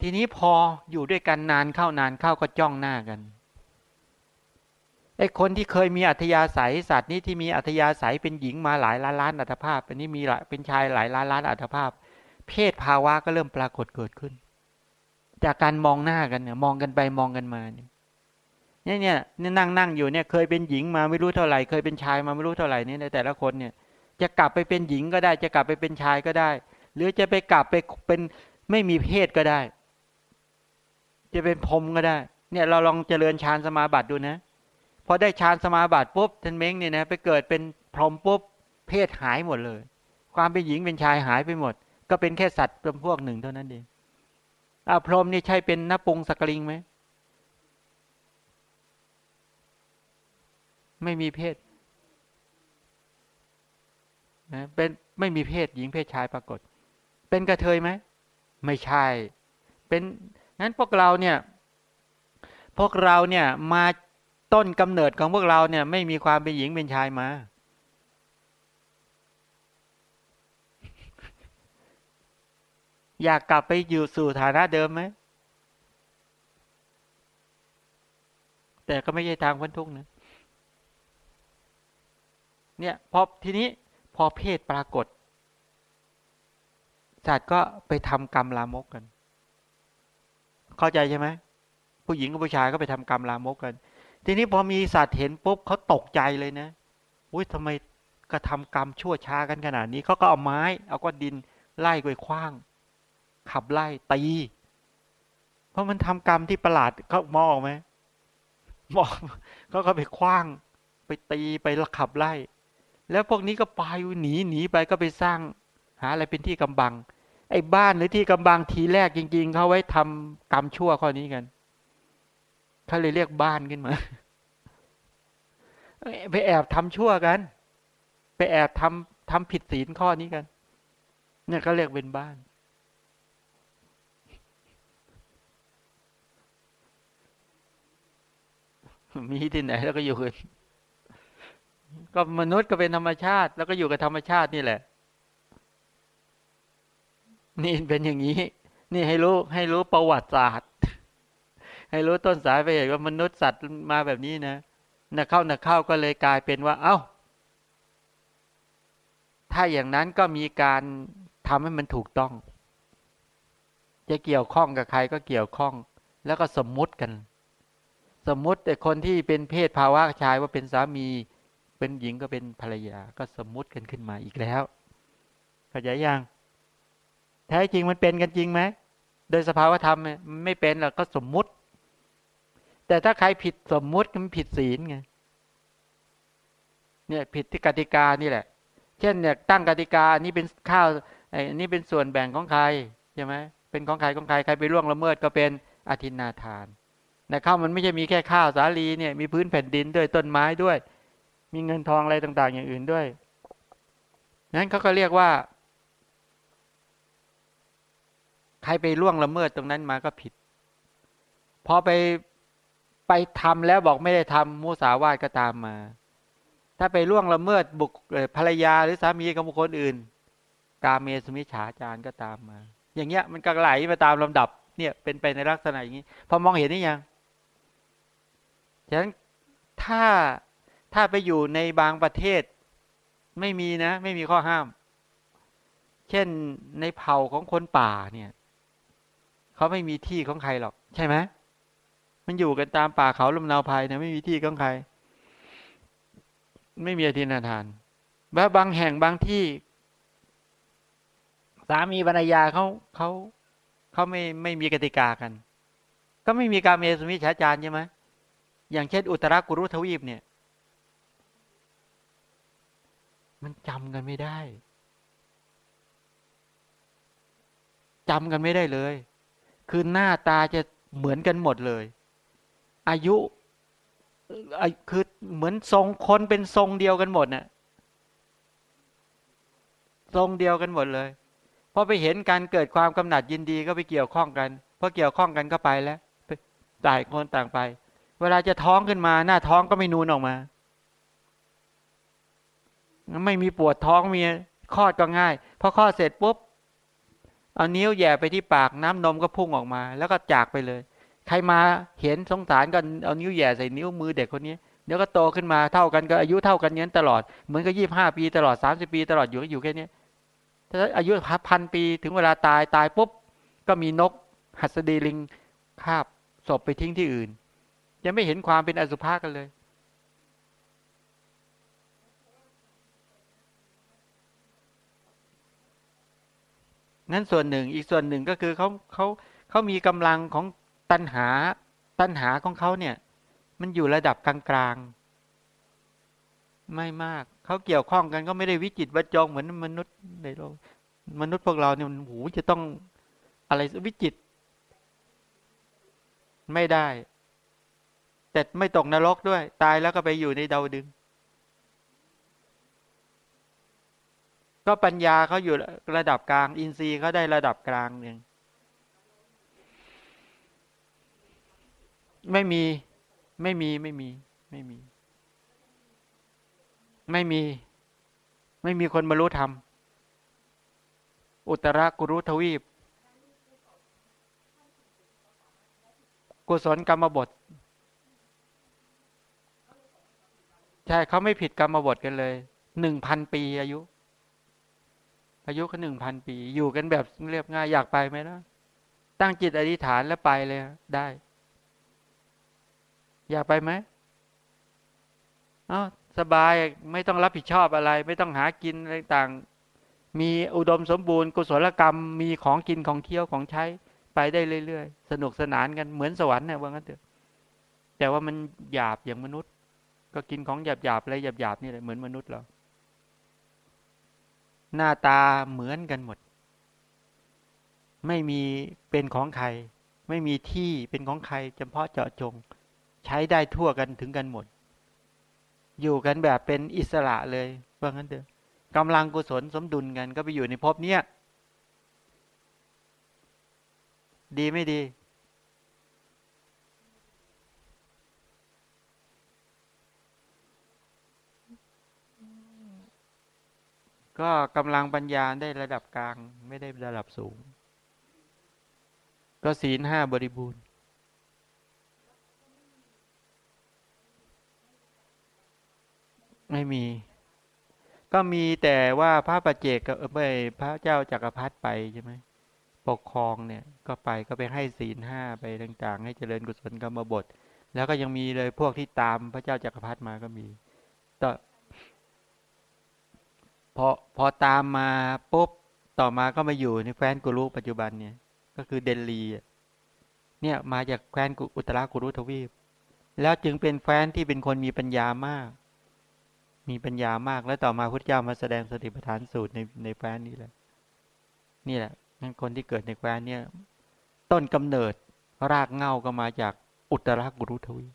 ทีนี้พออยู่ด้วยกันนานเข้านานเข้าก็จ้องหน้ากัน ไอ้คนที่เคยมีอัธยาศัยสัตว์นี้ที่มีอัธยาศัยเป็นหญิงมาหลายล้านล้านอัตภาพอันนี้มีเป็นชายหลายล้านล้านอัตภาพ เพศภาวะก็เริ่มปรากฏเกิดขึ้น จากการมองหน้ากันเนี่ยมองกันไปมองกันมาเนี่ยเนี่ยเนี่ยนั่งนั่งอยู่เนี่ยเคยเป็นหญิงมาไม่รู้เท่าไหร่ เคยเป็นชายมาไม่รู้เท่าไหร่นี่ในแต่ละคนเนี่ยจะกลับไปเป็นหญิงก็ได้ จะกลับไปเป็นชายก็ได้ หรือจะไปกลับไปเป็นไม่มีเพศก็ได้ จะเป็นพรมก็ได้ เนี่ยเราลองเจริญฌานสมาบัติดูนะ อได้ฌานสมาบัติปุ๊บท่านเม้งเนี่ยนะไปเกิดเป็นพรหมปุ๊บเพศหายหมดเลย ความเป็นหญิงเป็นชายหายไปหมด ก็เป็นแค่สัตว์จำพวกหนึ่งเท่านั้นเองอาพรหมนี่ใช่เป็นนปุงสกลิงไหมไม่มีเพศนะเป็นไม่มีเพศหญิงเพศชายปรากฏ เป็นกระเทยไหมไม่ใช่ เป็นงั้นพวกเราเนี่ย พวกเราเนี่ยมา ต้นกำเนิดของพวกเราเนี่ย ไม่มีความเป็นหญิงเป็นชายมา อยากกลับไปอยู่สู่ฐานะเดิมไหม แต่ก็ไม่ใช่ทางพ้นทุกข์นะ เนี่ยพอทีนี้พอเพศปรากฏสัตว์ก็ไปทำกรรมลามกกัน เข้าใจใช่ไหมผู้หญิงกับผู้ชายก็ไปทำกรรมลามกกัน ทีนี้พอมีสัตว์เห็นปุ๊บเขาตกใจเลยนะอุ้ยทำไมกระทำกรรมชั่วช้ากันขนาดนี้เขาก็เอาไม้ เอาก้อนดินไล่กวยคว้าง ขับไล่ตีเพราะมันทำกรรมที่ประหลาดเขามองไหมมองเขาก็ไปคว้าง ไปตีไปขับไล่ แล้วพวกนี้ก็ไปหนีหนีไปก็ไปสร้าง หาอะไรเป็นที่กำบัง ไอ้บ้านหรือที่กำบังทีแรกจริง ๆเขาไว้ทำกรรมชั่วข้อนี้กัน เขาเลยเรียกบ้านขึ้นมา ไปแอบทำชั่วกัน ไปแอบทำทำผิดศีลข้อนี้กัน เนี่ยเขาเรียกเป็นบ้านมีที่ไหนแล้วก็อยู่กันก็มนุษย์ก็เป็นธรรมชาติ แล้วก็อยู่กับธรรมชาตินี่แหละ นี่เป็นอย่างนี้ นี่ให้รู้ให้รู้ประวัติศาสตร์ ให้รู้ต้นสายไปเหตุว่ามนุษย์สัตว์มาแบบนี้นะนักเข้านักเข้าก็เลยกลายเป็นว่า เอา้า ถ้าอย่างนั้นก็มีการทำให้มันถูกต้อง จะเกี่ยวข้องกับใครก็เกี่ยวข้อง แล้วก็สมมุติกัน สมมุติแต่คนที่เป็นเพศภาวะชายว่าเป็นสามี เป็นหญิงก็เป็นภรรยา ก็สมมุติกันขึ้นมาอีกแล้วเข้าใจยังแท้จริงมันเป็นกันจริงไหมโดยสภาวธรรมไม่เป็นหรอกก็สมมุติ แต่ถ้าใครผิดสมมุติมันผิดศีลไงเนี่ยผิดที่กติกานี่แหละ เช่นเนี่ยตั้งกติกานี่เป็นข้าวไอ้นี่เป็นส่วนแบ่งของใครใช่ไหมเป็นของใครของใครใครไปล่วงละเมิดก็เป็นอธินาทานแต่ข้าวมันไม่ใช่มีแค่ข้าวสาลีเนี่ยมีพื้นแผ่นดินด้วยต้นไม้ด้วย มีเงินทองอะไรต่าง ๆ อย่างอื่นด้วยนั้นเขาก็เรียกว่า ใครไปล่วงละเมิดตรงนั้นมาก็ผิด พอไป ไปทำแล้วบอกไม่ได้ทำมุสาวาทก็ตามมา ถ้าไปล่วงละเมิดบุคภรรยาหรือสามีกับบุคคลอื่น กาเมสมิฉาจารก็ตามมา อย่างเงี้ยมันก็ไหลมาตามลำดับเนี่ยเป็นไปในลักษณะอย่างนี้ พอมองเห็นนี่ยังฉะนั้นถ้าถ้าไปอยู่ในบางประเทศไม่มีนะ ไม่มีข้อห้าม เช่นในเผ่าของคนป่าเนี่ยเขาไม่มีที่ของใครหรอก ใช่ไหม มันอยู่กันตามป่าเขาลำนาวภัยเนี่ยไม่มีที่ของใคร ไม่มีอธินาทานและบางแห่งบางที่ สามีภรรยาเขาเขาเขาไม่ไม่มีกติกากัน ก็ไม่มีการเมสุมิชาจารใช่ไหมอย่างเช่นอุตรากุรุทวีปเนี่ย มันจำกันไม่ได้จำกันไม่ได้เลย คือหน้าตาจะเหมือนกันหมดเลย อายุคือเหมือนทรงคนเป็นทรงเดียวกันหมดนะ่ะทรงเดียวกันหมดเลยพอไปเห็นการเกิดความกำหนัดยินดีก็ไปเกี่ยวข้องกันพอเกี่ยวข้องกันก็ไปแล้วต่างคนต่างไป เวลาจะท้องขึ้นมาหน้าท้องก็ไม่นูนออกมาไม่มีปวดท้องมีคลอดก็ง่ายพอคลอดเสร็จปุ๊บเอานิ้วแย่ไปที่ปากน้ำนมก็พุ่งออกมา แล้วก็จากไปเลย ใครมาเห็นสงสารก็เอานิ้วแย่ใส่นิ้วมือเด็กคนนี้เดี๋ยวก็โตขึ้นมาเท่ากันก็อายุเท่ากันเนี้ตลอดเหมือนกับยี่บห้าปีตลอดสามสิบปีตลอดอยู่อยู่แค่นี้ถ้าอายุพันปีถึงเวลาตายตายปุ๊บก็มีนกหัสดีลิงคาบศพไปทิ้งที่อื่นจะไม่เห็นความเป็นอสุภะกันเลย นั่นส่วนหนึ่งอีกส่วนหนึ่งก็คือเขาเขาเขามีกำลังของ ตัณหาตัณหาของเขาเนี่ย มันอยู่ระดับกลางๆ ไม่มากเขาเกี่ยวข้องกันก็ไม่ได้วิจิตวัจจงเหมือนมนุษย์ในโลกมนุษย์พวกเราเนี่ยมันหูจะต้องอะไรวิจิต ไม่ได้ แต่ไม่ตกนรกด้วย ตายแล้วก็ไปอยู่ในดาวดึง ก็ปัญญาเขาอยู่ระดับกลาง อินทรีย์เขาได้ระดับกลางหนึ่ง ไม่มี ไม่มี ไม่มี ไม่มี ไม่มี ไม่มีคนบรรลุธรรม อุตรากุรุทวีป กุศลกรรมบท ใช่เขาไม่ผิดกรรมบทกันเลย หนึ่งพันปีอายุ อายุก็หนึ่งพันปี อยู่กันแบบเรียบง่าย อยากไปไหมล่ะ ตั้งจิตอธิษฐานแล้วไปเลยได้ อยากไปไหมอ๋อสบายไม่ต้องรับผิดชอบอะไร ไม่ต้องหากินอะไรต่าง มีอุดมสมบูรณ์กุศลกรรม มีของกินของเที่ยวของใช้ ไปได้เรื่อยๆ สนุกสนานกันเหมือนสวรรค์เนี่ยว่างั้นเถอะแต่ว่ามันหยาบอย่างมนุษย์ ก็กินของหยาบหยาบอะไรหยาบหยาบนี่แหละเหมือนมนุษย์เราหน้าตาเหมือนกันหมด ไม่มีเป็นของใคร ไม่มีที่เป็นของใครเฉพาะเจาะจง ใช้ได้ทั่วกันถึงกันหมด อยู่กันแบบเป็นอิสระเลยว่างั้นเถอะกำลังกุศลสมดุลกันก็ไปอยู่ในภพเนี้ยดีไม่ดี ก็กำลังปัญญาได้ระดับกลางไม่ได้ระดับสูง ก็ศีลห้าบริบูรณ์ ไม่มี ก็มีแต่ว่าพระประเจกกับไปพระเจ้าจักรพรรดิไปใช่ไหมปกครองเนี่ยก็ไปก็ไปให้ศีลห้าไปต่าง ๆ ให้เจริญกุศลกรรมบท แล้วก็ยังมีเลยพวกที่ตามพระเจ้าจักรพรรดิมาก็มีต่อพอพอตามมาปุ๊บต่อมาก็มาอยู่ในแคว้นกุรุปัจจุบันเนี่ย ก็คือเดลีเนี่ยมาจากแคว้นอุตรากุรุทวีป แล้วจึงเป็นแคว้นที่เป็นคนมีปัญญามาก มีปัญญามากแล้วต่อมาพุทธเจ้ามาแสดงสติปัฏฐานสูตรในในแคว้นนี้แหละนี่แหละนั่นคนที่เกิดในแคว้นเนี่ยต้นกำเนิดรากเง่าก็มาจากอุตรากุรุทวี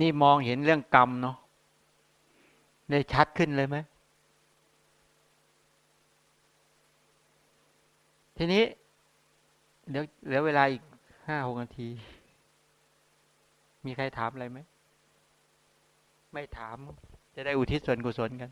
นี่มองเห็นเรื่องกรรมเนาะได้ชัดขึ้นเลยไหม ทีนี้เดี๋ยวเหลือเวลาอีกห้าหกนาที มีใครถามอะไรไหม ไม่ถาม จะได้อุทิศส่วนกุศลกัน